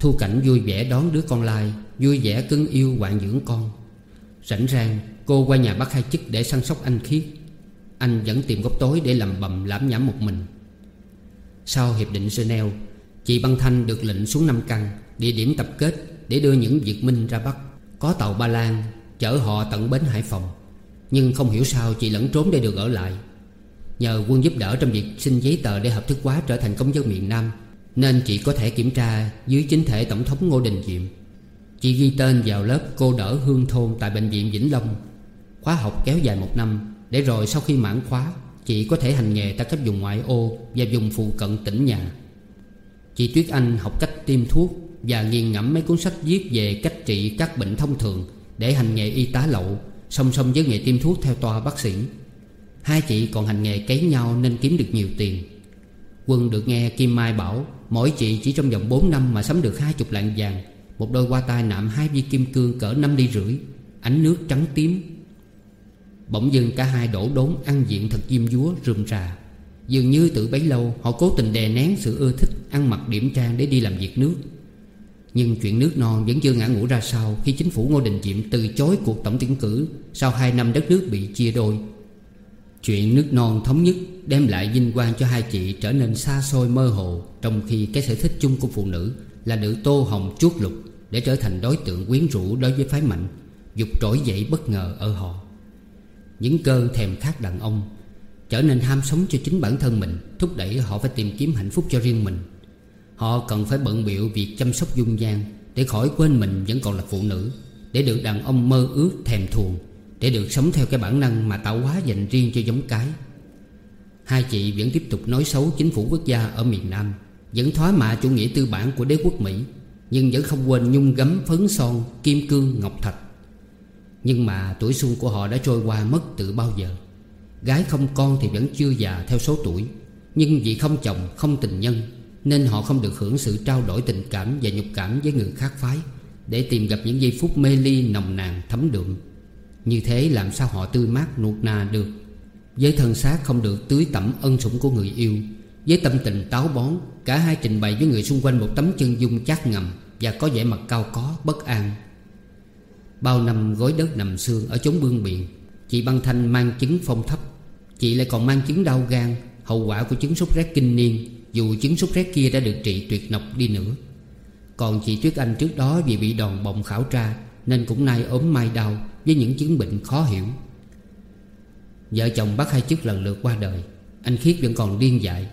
Thu Cảnh vui vẻ đón đứa con lai, Vui vẻ cưng yêu quản dưỡng con. Rảnh rang, cô qua nhà bác hai chức để săn sóc anh Khiết. Anh vẫn tìm góc tối để làm bầm, lãm nhảm một mình. Sau hiệp định Geneva Chị Băng Thanh được lệnh xuống Nam Căn Địa điểm tập kết để đưa những Việt Minh ra Bắc. Có tàu Ba Lan chở họ tận bến Hải Phòng, Nhưng không hiểu sao chị lẫn trốn để được ở lại. Nhờ quân giúp đỡ trong việc xin giấy tờ để hợp thức hóa trở thành công dân miền Nam, Nên chị có thể kiểm tra dưới chính thể Tổng thống Ngô Đình Diệm. Chị ghi tên vào lớp cô đỡ hương thôn tại Bệnh viện Vĩnh Long. Khóa học kéo dài một năm, Để rồi sau khi mãn khóa, Chị có thể hành nghề tại các vùng ngoại ô Và vùng phụ cận tỉnh nhà. Chị Tuyết Anh học cách tiêm thuốc Và nghiền ngẫm mấy cuốn sách viết về cách trị các bệnh thông thường Để hành nghề y tá lậu, Song song với nghề tiêm thuốc theo toa bác sĩ. Hai chị còn hành nghề cấy nhau nên kiếm được nhiều tiền. Quân được nghe Kim Mai bảo, Mỗi chị chỉ trong vòng 4 năm mà sắm được hai chục lạng vàng, Một đôi qua tai nạm hai viên kim cương cỡ 5 ly rưỡi, Ánh nước trắng tím. Bỗng dưng cả hai đổ đốn ăn diện thật diêm dúa rườm rà. Dường như tự bấy lâu, Họ cố tình đè nén sự ưa thích, Ăn mặc điểm trang để đi làm việc nước. Nhưng chuyện nước non vẫn chưa ngã ngủ ra sao Khi chính phủ Ngô Đình Diệm từ chối cuộc tổng tuyển cử Sau hai năm đất nước bị chia đôi. Chuyện nước non thống nhất Đem lại vinh quang cho hai chị trở nên xa xôi mơ hồ Trong khi cái sở thích chung của phụ nữ Là nữ tô hồng chuốt lục Để trở thành đối tượng quyến rũ đối với phái mạnh, Dục trỗi dậy bất ngờ ở họ. Những cơn thèm khát đàn ông Trở nên ham sống cho chính bản thân mình Thúc đẩy họ phải tìm kiếm hạnh phúc cho riêng mình. Họ cần phải bận biệu việc chăm sóc dung gian Để khỏi quên mình vẫn còn là phụ nữ Để được đàn ông mơ ước thèm thuồng Để được sống theo cái bản năng mà tạo hóa dành riêng cho giống cái. Hai chị vẫn tiếp tục nói xấu chính phủ quốc gia ở miền Nam Vẫn thoái mạ chủ nghĩa tư bản của đế quốc Mỹ Nhưng vẫn không quên nhung gấm phấn son, kim cương, ngọc thạch. Nhưng mà tuổi xuân của họ đã trôi qua mất từ bao giờ? Gái không con thì vẫn chưa già theo số tuổi. Nhưng vì không chồng không tình nhân Nên họ không được hưởng sự trao đổi tình cảm và nhục cảm với người khác phái Để tìm gặp những giây phút mê ly nồng nàn thấm đượm. Như thế làm sao họ tươi mát nuột nà được? Với thân xác không được tưới tẩm ân sủng của người yêu Với tâm tình táo bón Cả hai trình bày với người xung quanh một tấm chân dung chát ngầm Và có vẻ mặt cao có, bất an. Bao năm gối đất nằm xương ở chốn bương biển Chị Băng Thanh mang chứng phong thấp. Chị lại còn mang chứng đau gan. Hậu quả của chứng sốt rét kinh niên, Dù chứng sốt rét kia đã được trị tuyệt nọc đi nữa. Còn chị Tuyết Anh trước đó vì bị đòn bọng khảo tra, Nên cũng nay ốm mai đau Với những chứng bệnh khó hiểu. Vợ chồng bác hai chức lần lượt qua đời. Anh Khiết vẫn còn điên dại.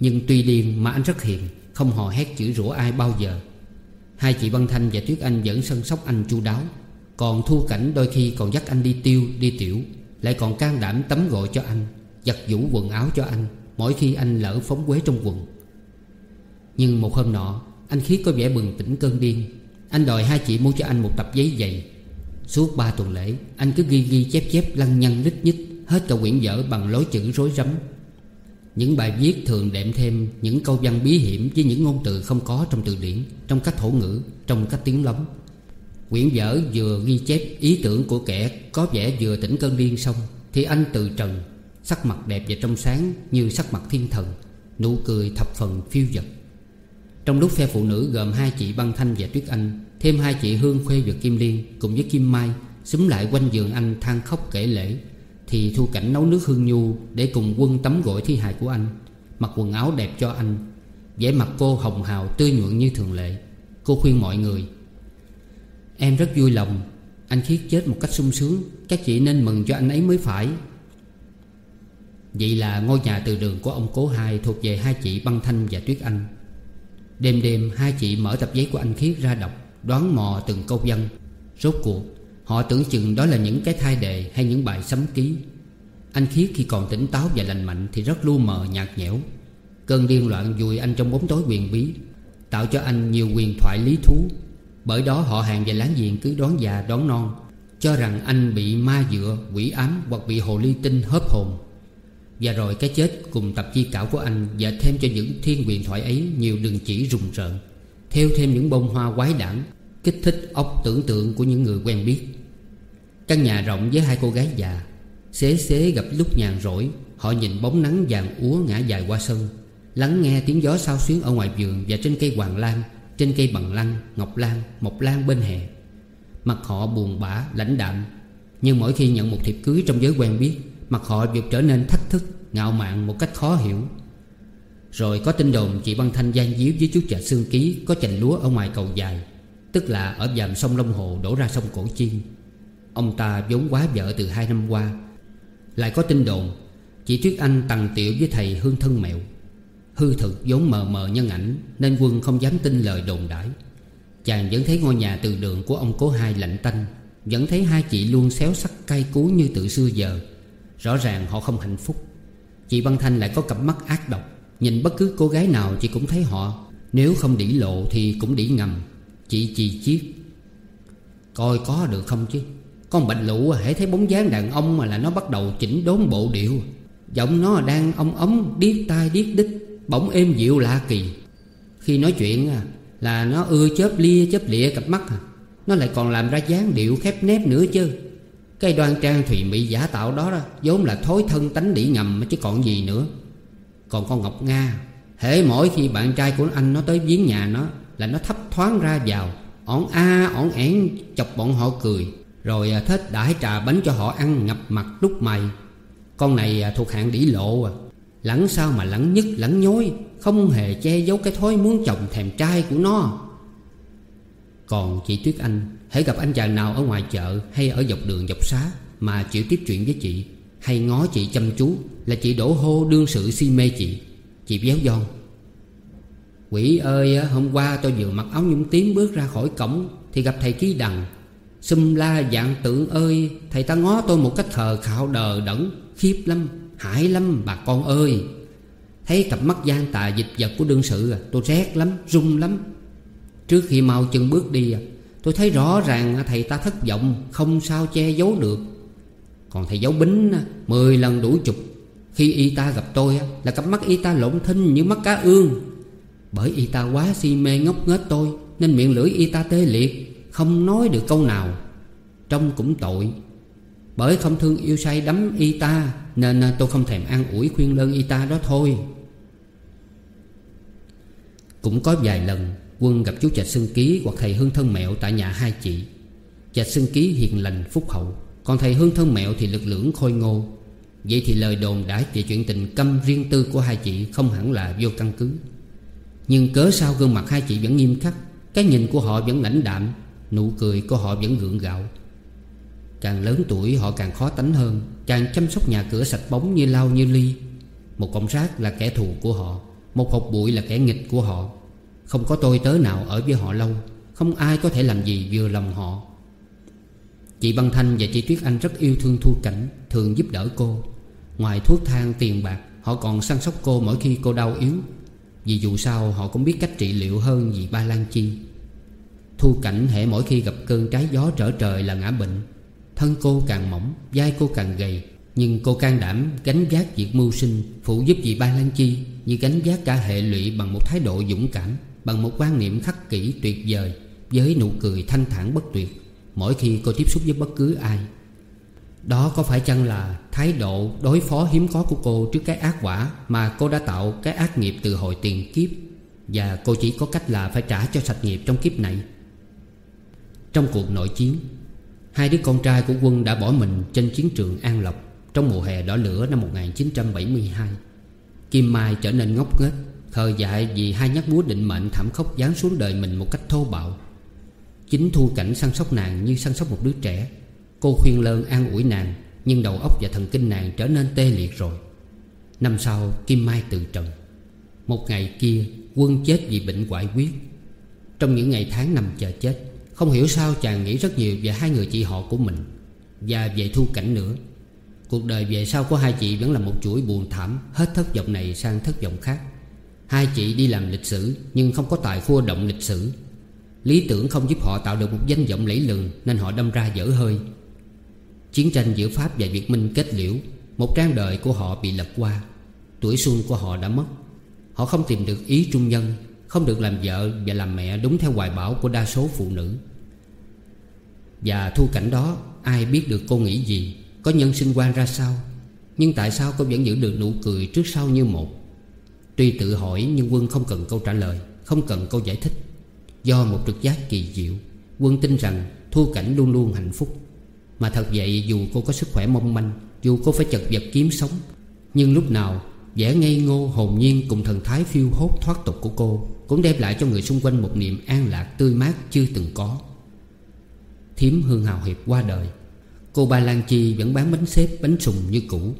Nhưng tuy điên mà anh rất hiền, Không hò hét chửi rủa ai bao giờ. Hai chị Băng Thanh và Tuyết Anh vẫn sân sóc anh chu đáo. Còn Thu Cảnh đôi khi còn dắt anh đi tiêu, đi tiểu. Lại còn can đảm tắm gội cho anh, Giặt vũ quần áo cho anh, Mỗi khi anh lỡ phóng quế trong quần. Nhưng một hôm nọ, Anh khí có vẻ bừng tỉnh cơn điên. Anh đòi hai chị mua cho anh một tập giấy dày. Suốt ba tuần lễ, Anh cứ ghi ghi chép chép lăng nhăng lít nhít, Hết cả quyển vở bằng lối chữ rối rắm. Những bài viết thường đệm thêm Những câu văn bí hiểm Với những ngôn từ không có trong từ điển, Trong cách thổ ngữ, Trong cách tiếng lóng. Quyển vở vừa ghi chép ý tưởng của kẻ Có vẻ vừa tỉnh cơn điên xong, Thì anh từ trần, Sắc mặt đẹp và trong sáng Như sắc mặt thiên thần, Nụ cười thập phần phiêu dật. Trong lúc phe phụ nữ gồm hai chị Băng Thanh và Tuyết Anh, Thêm hai chị Hương Khuê và Kim Liên Cùng với Kim Mai Xúm lại quanh giường anh than khóc kể lễ Thì Thu Cảnh nấu nước hương nhu Để cùng quân tắm gội thi hài của anh, Mặc quần áo đẹp cho anh, vẻ mặt cô hồng hào tươi nhuận như thường lệ. Cô khuyên mọi người Em rất vui lòng. Anh Khiết chết một cách sung sướng. Các chị nên mừng cho anh ấy mới phải. Vậy là ngôi nhà từ đường của ông Cố Hai Thuộc về hai chị Băng Thanh và Tuyết Anh. Đêm đêm, hai chị mở tập giấy của anh Khiết ra đọc, Đoán mò từng câu văn. Rốt cuộc, Họ tưởng chừng đó là những cái thai đề hay những bài sấm ký. Anh Khiết khi còn tỉnh táo và lành mạnh Thì rất lu mờ, nhạt nhẽo. Cơn điên loạn vùi anh trong bóng tối quyền bí, Tạo cho anh nhiều quyền thoại lý thú. Bởi đó họ hàng và láng giềng cứ đoán già đoán non Cho rằng anh bị ma dựa, quỷ ám Hoặc bị hồ ly tinh hớp hồn. Và rồi cái chết cùng tập chi cảo của anh Và thêm cho những thiên quyền thoại ấy Nhiều đường chỉ rùng rợn Theo thêm những bông hoa quái đản Kích thích óc tưởng tượng của những người quen biết. Căn nhà rộng với hai cô gái già Xế xế gặp lúc nhàn rỗi Họ nhìn bóng nắng vàng úa ngã dài qua sân Lắng nghe tiếng gió sao xuyến ở ngoài vườn Và trên cây hoàng lan trên cây bằng lăng, ngọc lan, mộc lan bên hè. Mặt họ buồn bã, lãnh đạm. Nhưng mỗi khi nhận một thiệp cưới trong giới quen biết Mặt họ việc trở nên thách thức Ngạo mạn một cách khó hiểu. Rồi có tin đồn chị Băng Thanh gian díu với chú chợ xương ký Có chành lúa ở ngoài cầu dài Tức là ở dàm sông Long Hồ đổ ra sông Cổ Chiên. Ông ta vốn quá vợ từ hai năm qua. Lại có tin đồn Chị Tuyết Anh tằng tiểu với thầy Hương Thân Mẹo. Hư thực vốn mờ mờ nhân ảnh, Nên quân không dám tin lời đồn đãi. Chàng vẫn thấy ngôi nhà từ đường của ông cố hai lạnh tanh, Vẫn thấy hai chị luôn xéo sắc cay cú như từ xưa giờ. Rõ ràng họ không hạnh phúc. Chị Băng Thanh lại có cặp mắt ác độc, Nhìn bất cứ cô gái nào chị cũng thấy họ. Nếu không đỉ lộ thì cũng đỉ ngầm. Chị chì chiết. Coi có được không chứ? Con bệnh lụ à, hãy thấy bóng dáng đàn ông mà là nó bắt đầu chỉnh đốn bộ điệu. Giọng nó đang ong ống, điếc tai, điếc đích Bỗng êm dịu lạ kỳ. Khi nói chuyện à, là nó ưa chớp lia, chớp lịa cặp mắt à. Nó lại còn làm ra dáng điệu khép nép nữa chứ. Cái đoan trang thùy mị giả tạo đó đó, vốn là thối thân tánh đĩ ngầm, chứ còn gì nữa. Còn con Ngọc Nga, Hễ mỗi khi bạn trai của anh nó tới viếng nhà nó, là nó thấp thoáng ra vào ỏn a ỏn ẻn, chọc bọn họ cười. Rồi à, thết đãi trà bánh cho họ ăn ngập mặt lúc mày. Con này thuộc hạng đỉ lộ à. Lẫn sao mà lẫn nhất lẫn nhối Không hề che giấu cái thói muốn chồng thèm trai của nó. Còn chị Tuyết Anh Hãy gặp anh chàng nào ở ngoài chợ Hay ở dọc đường dọc xá Mà chịu tiếp chuyện với chị Hay ngó chị chăm chú Là chị đổ hô đương sự si mê chị. Chị béo giòn. Quỷ ơi hôm qua tôi vừa mặc áo nhung tím bước ra khỏi cổng Thì gặp thầy ký đằng. Xum la dạng tượng ơi Thầy ta ngó tôi một cách khờ khạo đờ đẫn Khiếp lắm, hại lắm bà con ơi. Thấy cặp mắt gian tà dịch vật của đương sự à Tôi rét lắm, run lắm. Trước khi mau chân bước đi à Tôi thấy rõ ràng thầy ta thất vọng Không sao che giấu được. Còn thầy giáo bính à, Mười lần đủ chục Khi y ta gặp tôi Là cặp mắt y ta lộn thinh như mắt cá ương. Bởi y ta quá si mê ngốc nghếch tôi Nên miệng lưỡi y ta tê liệt Không nói được câu nào. Trông cũng tội. Bởi không thương yêu say đắm y ta, Nên tôi không thèm ăn ủi khuyên lơn y ta đó thôi. Cũng có vài lần, Quân gặp chú Trạch sưng Ký Hoặc thầy Hương Thân Mẹo tại nhà hai chị. Trạch sưng Ký hiền lành, phúc hậu, Còn thầy Hương Thân Mẹo thì lực lưỡng khôi ngô. Vậy thì lời đồn đãi về chuyện tình câm riêng tư của hai chị Không hẳn là vô căn cứ. Nhưng cớ sao gương mặt hai chị vẫn nghiêm khắc, Cái nhìn của họ vẫn lãnh đạm, Nụ cười của họ vẫn gượng gạo. Càng lớn tuổi họ càng khó tánh hơn. Càng chăm sóc nhà cửa sạch bóng như lau như ly. Một cọng rác là kẻ thù của họ, Một hộp bụi là kẻ nghịch của họ. Không có tôi tớ nào ở với họ lâu, Không ai có thể làm gì vừa lòng họ. Chị Băng Thanh và chị Tuyết Anh rất yêu thương Thu Cảnh, Thường giúp đỡ cô. Ngoài thuốc thang tiền bạc, Họ còn săn sóc cô mỗi khi cô đau yếu. Vì dù sao, họ cũng biết cách trị liệu hơn vì ba Lan Chi. Thu Cảnh hệ mỗi khi gặp cơn trái gió trở trời là ngã bệnh. Thân cô càng mỏng, vai cô càng gầy Nhưng cô can đảm gánh vác việc mưu sinh Phụ giúp dì Ba Lan Chi Như gánh vác cả hệ lụy bằng một thái độ dũng cảm Bằng một quan niệm khắc kỷ tuyệt vời Với nụ cười thanh thản bất tuyệt. Mỗi khi cô tiếp xúc với bất cứ ai Đó có phải chăng là thái độ đối phó hiếm có của cô Trước cái ác quả mà cô đã tạo cái ác nghiệp từ hồi tiền kiếp? Và cô chỉ có cách là phải trả cho sạch nghiệp trong kiếp này. Trong cuộc nội chiến Hai đứa con trai của quân đã bỏ mình trên chiến trường An Lộc Trong mùa hè đỏ lửa năm 1972 Kim Mai trở nên ngốc nghếch Khờ dại vì hai nhát búa định mệnh thảm khốc giáng xuống đời mình một cách thô bạo. Chính thu cảnh săn sóc nàng như săn sóc một đứa trẻ. Cô khuyên lơn an ủi nàng, Nhưng đầu óc và thần kinh nàng trở nên tê liệt rồi. Năm sau, Kim Mai từ trần. Một ngày kia, quân chết vì bệnh quại quyết Trong những ngày tháng nằm chờ chết không hiểu sao chàng nghĩ rất nhiều về hai người chị họ của mình Và về thu cảnh nữa. Cuộc đời về sau của hai chị vẫn là một chuỗi buồn thảm, Hết thất vọng này sang thất vọng khác. Hai chị đi làm lịch sử Nhưng không có tài khua động lịch sử. Lý tưởng không giúp họ tạo được một danh vọng lẫy lừng Nên họ đâm ra dở hơi. Chiến tranh giữa Pháp và Việt Minh kết liễu, Một trang đời của họ bị lật qua, Tuổi xuân của họ đã mất. Họ không tìm được ý trung nhân không được làm vợ và làm mẹ đúng theo hoài bão của đa số phụ nữ. Và thu cảnh đó, Ai biết được cô nghĩ gì, Có nhân sinh quan ra sao? Nhưng tại sao cô vẫn giữ được nụ cười trước sau như một? Tuy tự hỏi, nhưng Quân không cần câu trả lời, Không cần câu giải thích. Do một trực giác kỳ diệu, Quân tin rằng Thu Cảnh luôn luôn hạnh phúc. Mà thật vậy, dù cô có sức khỏe mong manh, Dù cô phải chật vật kiếm sống, Nhưng lúc nào vẻ ngây ngô hồn nhiên Cùng thần thái phiêu hốt thoát tục của cô Cũng đem lại cho người xung quanh một niềm an lạc tươi mát chưa từng có. Thiếm Hương Hào Hiệp qua đời, Cô Ba Lan Chi vẫn bán bánh xếp, bánh sùng như cũ.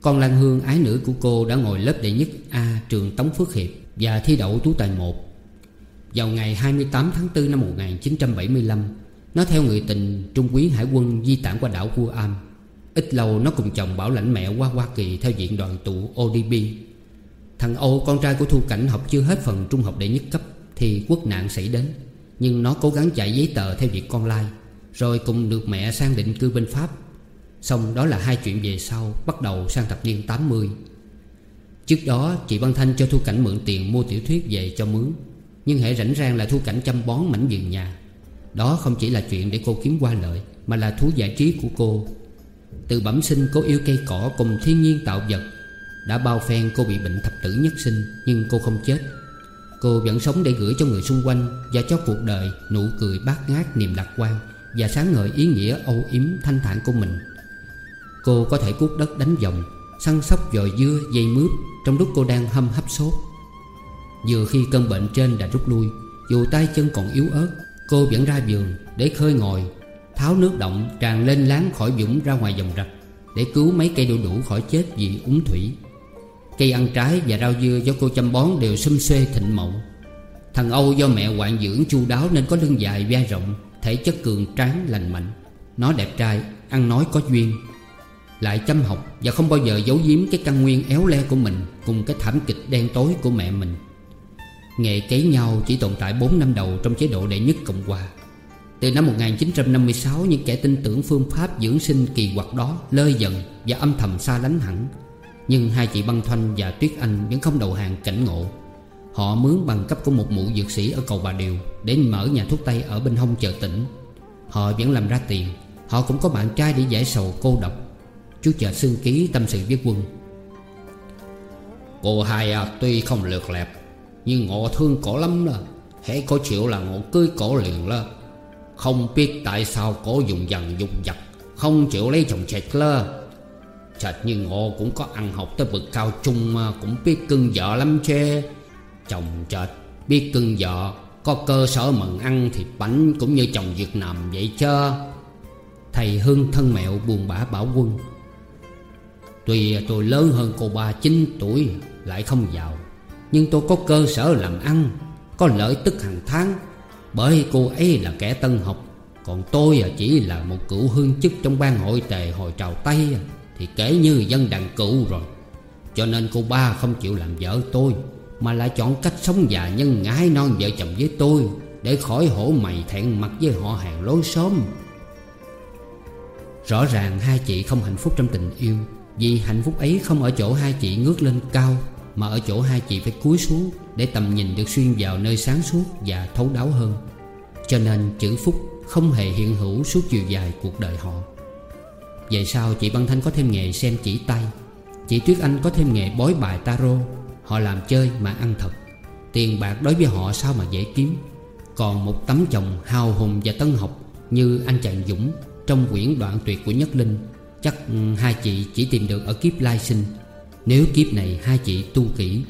Con Lan Hương ái nữ của cô đã ngồi lớp đệ nhất A trường Tống Phước Hiệp Và thi đậu tú tài 1 vào ngày 28 tháng 4 năm 1975 Nó theo người tình Trung quý Hải quân di tản qua đảo Cua Am. Ít lâu nó cùng chồng bảo lãnh mẹ qua Hoa Kỳ Theo diện đoàn tụ ODB Thằng Âu con trai của Thu Cảnh, học chưa hết phần trung học đệ nhất cấp, Thì quốc nạn xảy đến. Nhưng nó cố gắng chạy giấy tờ theo việc con lai, Rồi cùng được mẹ sang định cư bên Pháp. Xong đó là hai chuyện về sau, Bắt đầu sang thập niên 80 Trước đó, chị Văn Thanh cho Thu Cảnh mượn tiền mua tiểu thuyết về cho mướn, nhưng hệ rảnh rang là thu cảnh chăm bón mảnh vườn nhà. Đó không chỉ là chuyện để cô kiếm qua lợi, Mà là thú giải trí của cô. Từ bẩm sinh cô yêu cây cỏ cùng thiên nhiên tạo vật. Đã bao phen cô bị bệnh thập tử nhất sinh, Nhưng cô không chết. Cô vẫn sống để gửi cho người xung quanh Và cho cuộc đời nụ cười bát ngát niềm lạc quan Và sáng ngời ý nghĩa âu yếm thanh thản của mình. Cô có thể cuốc đất đánh vòng, Săn sóc dòi dưa, dây mướp Trong lúc cô đang hâm hấp sốt. Vừa khi cơn bệnh trên đã rút lui, Dù tay chân còn yếu ớt, Cô vẫn ra giường để khơi ngồi Tháo nước động tràn lên láng khỏi dũng ra ngoài dòng rạch Để cứu mấy cây đu đủ khỏi chết vì úng thủy. Cây ăn trái và rau dưa do cô chăm bón đều xum xuê thịnh mậu. Thằng Âu do mẹ quản dưỡng chu đáo nên có lưng dài vai rộng Thể chất cường tráng lành mạnh. Nó đẹp trai, ăn nói có duyên. Lại chăm học và không bao giờ giấu giếm cái căn nguyên éo le của mình Cùng cái thảm kịch đen tối của mẹ mình. Nghề cấy nhau chỉ tồn tại 4 năm đầu trong chế độ đệ nhất Cộng Hòa. Từ năm 1956 những kẻ tin tưởng phương pháp dưỡng sinh kỳ quặc đó lơi dần và âm thầm xa lánh hẳn. Nhưng hai chị Băng thanh và Tuyết Anh vẫn không đầu hàng cảnh ngộ. Họ mướn bằng cấp của một mụ dược sĩ ở cầu Bà Điều Để mở nhà thuốc Tây ở bên hông chợ tỉnh. Họ vẫn làm ra tiền. Họ cũng có bạn trai để giải sầu cô độc. Chú chợ xương ký tâm sự với quân. Cô hai à, tuy không lượt lẹp nhưng ngộ thương cổ lắm là hãy có chịu là ngộ cưới cổ liền là không biết tại sao cổ dùng dần dục vật Không chịu lấy chồng chẹt lơ. Chợt như ngộ cũng có ăn học tới bậc cao trung mà Cũng biết cưng vợ lắm chê. Chồng chợt biết cưng vợ, Có cơ sở mận ăn thịt bánh cũng như chồng Việt Nam vậy chơ. Thầy Hưng thân mẹo buồn bã bảo quân, Tuy tôi lớn hơn cô ba chín tuổi, Lại không giàu, nhưng tôi có cơ sở làm ăn, Có lợi tức hàng tháng. Bởi cô ấy là kẻ tân học, Còn tôi à chỉ là một cựu hương chức trong ban hội tề hồi trào Tây à, Thì kể như dân đàn cựu rồi. Cho nên cô ba không chịu làm vợ tôi, Mà lại chọn cách sống già nhân ngái non vợ chồng với tôi Để khỏi hổ mày thẹn mặt với họ hàng lối xóm. Rõ ràng hai chị không hạnh phúc trong tình yêu, Vì hạnh phúc ấy không ở chỗ hai chị ngước lên cao mà ở chỗ hai chị phải cúi xuống Để tầm nhìn được xuyên vào nơi sáng suốt và thấu đáo hơn. Cho nên chữ phúc không hề hiện hữu suốt chiều dài cuộc đời họ. Vậy sao chị Băng Thanh có thêm nghề xem chỉ tay. Chị Tuyết Anh có thêm nghề bói bài tarot. Họ làm chơi mà ăn thật. Tiền bạc đối với họ sao mà dễ kiếm. Còn một tấm chồng hào hùng và tân học Như anh chàng Dũng Trong quyển đoạn tuyệt của Nhất Linh, Chắc ừ, hai chị chỉ tìm được ở kiếp lai sinh. Nếu kiếp này hai chị tu kỹ,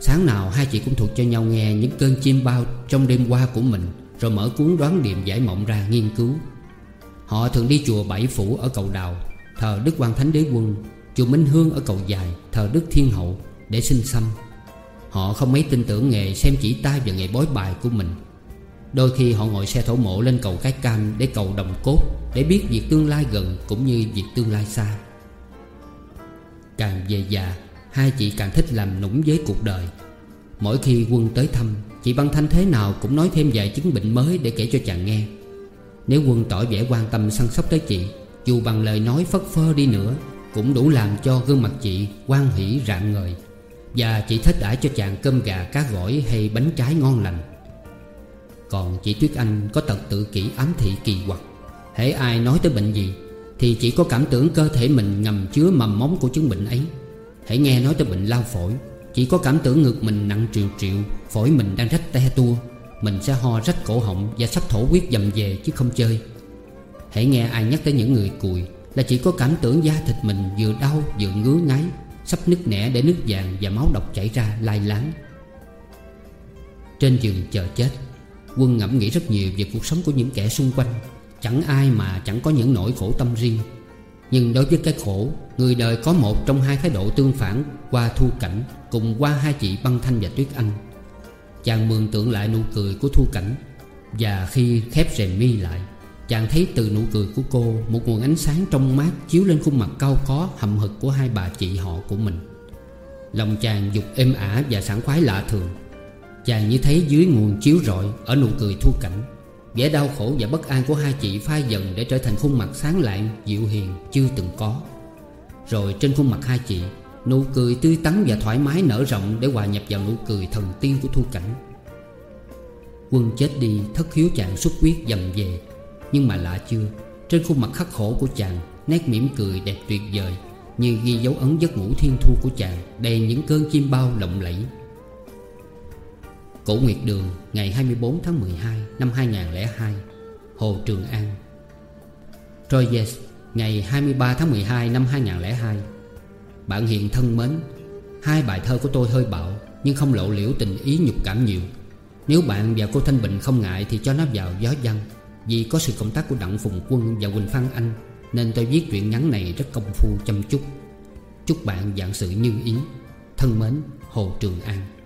Sáng nào hai chị cũng thuộc cho nhau nghe Những cơn chim bao trong đêm qua của mình, Rồi mở cuốn đoán điềm giải mộng ra nghiên cứu. Họ thường đi chùa Bảy Phủ ở cầu Đào, Thờ Đức Quan Thánh Đế Quân, Chùa Minh Hương ở cầu Dài, Thờ Đức Thiên Hậu Để sinh xăm Họ không mấy tin tưởng nghề xem chỉ tay và nghề bói bài của mình. Đôi khi họ ngồi xe thổ mộ lên cầu cái cam Để cầu đồng cốt, Để biết việc tương lai gần cũng như việc tương lai xa. Càng về già, Hai chị càng thích làm nũng với cuộc đời. Mỗi khi quân tới thăm, Chị Băng Thanh thế nào cũng nói thêm vài chứng bệnh mới để kể cho chàng nghe. Nếu quân tỏ vẻ quan tâm săn sóc tới chị, Dù bằng lời nói phất phơ đi nữa, Cũng đủ làm cho gương mặt chị quan hỷ rạng ngời. Và chị thích đãi cho chàng cơm gà, cá gỏi hay bánh trái ngon lành. Còn chị Tuyết Anh có tật tự kỷ ám thị kỳ quặc. Hễ ai nói tới bệnh gì thì chỉ có cảm tưởng cơ thể mình ngầm chứa mầm móng của chứng bệnh ấy. Hãy nghe nói tới bệnh lao phổi. Chỉ có cảm tưởng ngực mình nặng triệu triệu Phổi mình đang rách te tua, Mình sẽ ho rách cổ họng Và sắp thổ huyết dầm về chứ không chơi. Hãy nghe ai nhắc tới những người cùi Là chỉ có cảm tưởng da thịt mình vừa đau vừa ngứa ngáy, Sắp nứt nẻ để nước vàng và máu độc chảy ra lai láng. Trên giường chờ chết, Quân ngẫm nghĩ rất nhiều về cuộc sống của những kẻ xung quanh. Chẳng ai mà chẳng có những nỗi khổ tâm riêng. Nhưng đối với cái khổ, Người đời có một trong hai thái độ tương phản Qua thu cảnh Cùng qua hai chị Băng Thanh và Tuyết Anh. Chàng mường tượng lại nụ cười của thu cảnh, Và khi khép rèm mi lại, Chàng thấy từ nụ cười của cô Một nguồn ánh sáng trong mát Chiếu lên khuôn mặt cao có hầm hực của hai bà chị họ của mình. Lòng chàng dục êm ả và sảng khoái lạ thường. Chàng như thấy dưới nguồn chiếu rọi Ở nụ cười thu cảnh. Vẻ đau khổ và bất an của hai chị phai dần Để trở thành khuôn mặt sáng lạng, Dịu hiền, chưa từng có. Rồi trên khuôn mặt hai chị, Nụ cười tươi tắn và thoải mái nở rộng Để hòa nhập vào nụ cười thần tiên của thu cảnh. Quân chết đi, thất hiếu chàng xuất huyết dầm về. Nhưng mà lạ chưa, Trên khuôn mặt khắc khổ của chàng, Nét mỉm cười đẹp tuyệt vời, Như ghi dấu ấn giấc ngủ thiên thu của chàng, Đầy những cơn chim bao lộng lẫy. Cổ Nguyệt Đường, ngày 24 tháng 12 năm 2002 Hồ Trường An. Troyes ngày 23 tháng 12 năm 2002 Bạn hiện thân mến, Hai bài thơ của tôi hơi bạo, Nhưng không lộ liễu tình ý nhục cảm nhiều. Nếu bạn và cô Thanh Bình không ngại Thì cho nó vào gió văn Vì có sự cộng tác của Đặng Phùng Quân và Quỳnh Phan Anh, Nên tôi viết truyện ngắn này rất công phu, chăm chút. Chúc bạn dạng sự như ý. Thân mến, Hồ Trường An.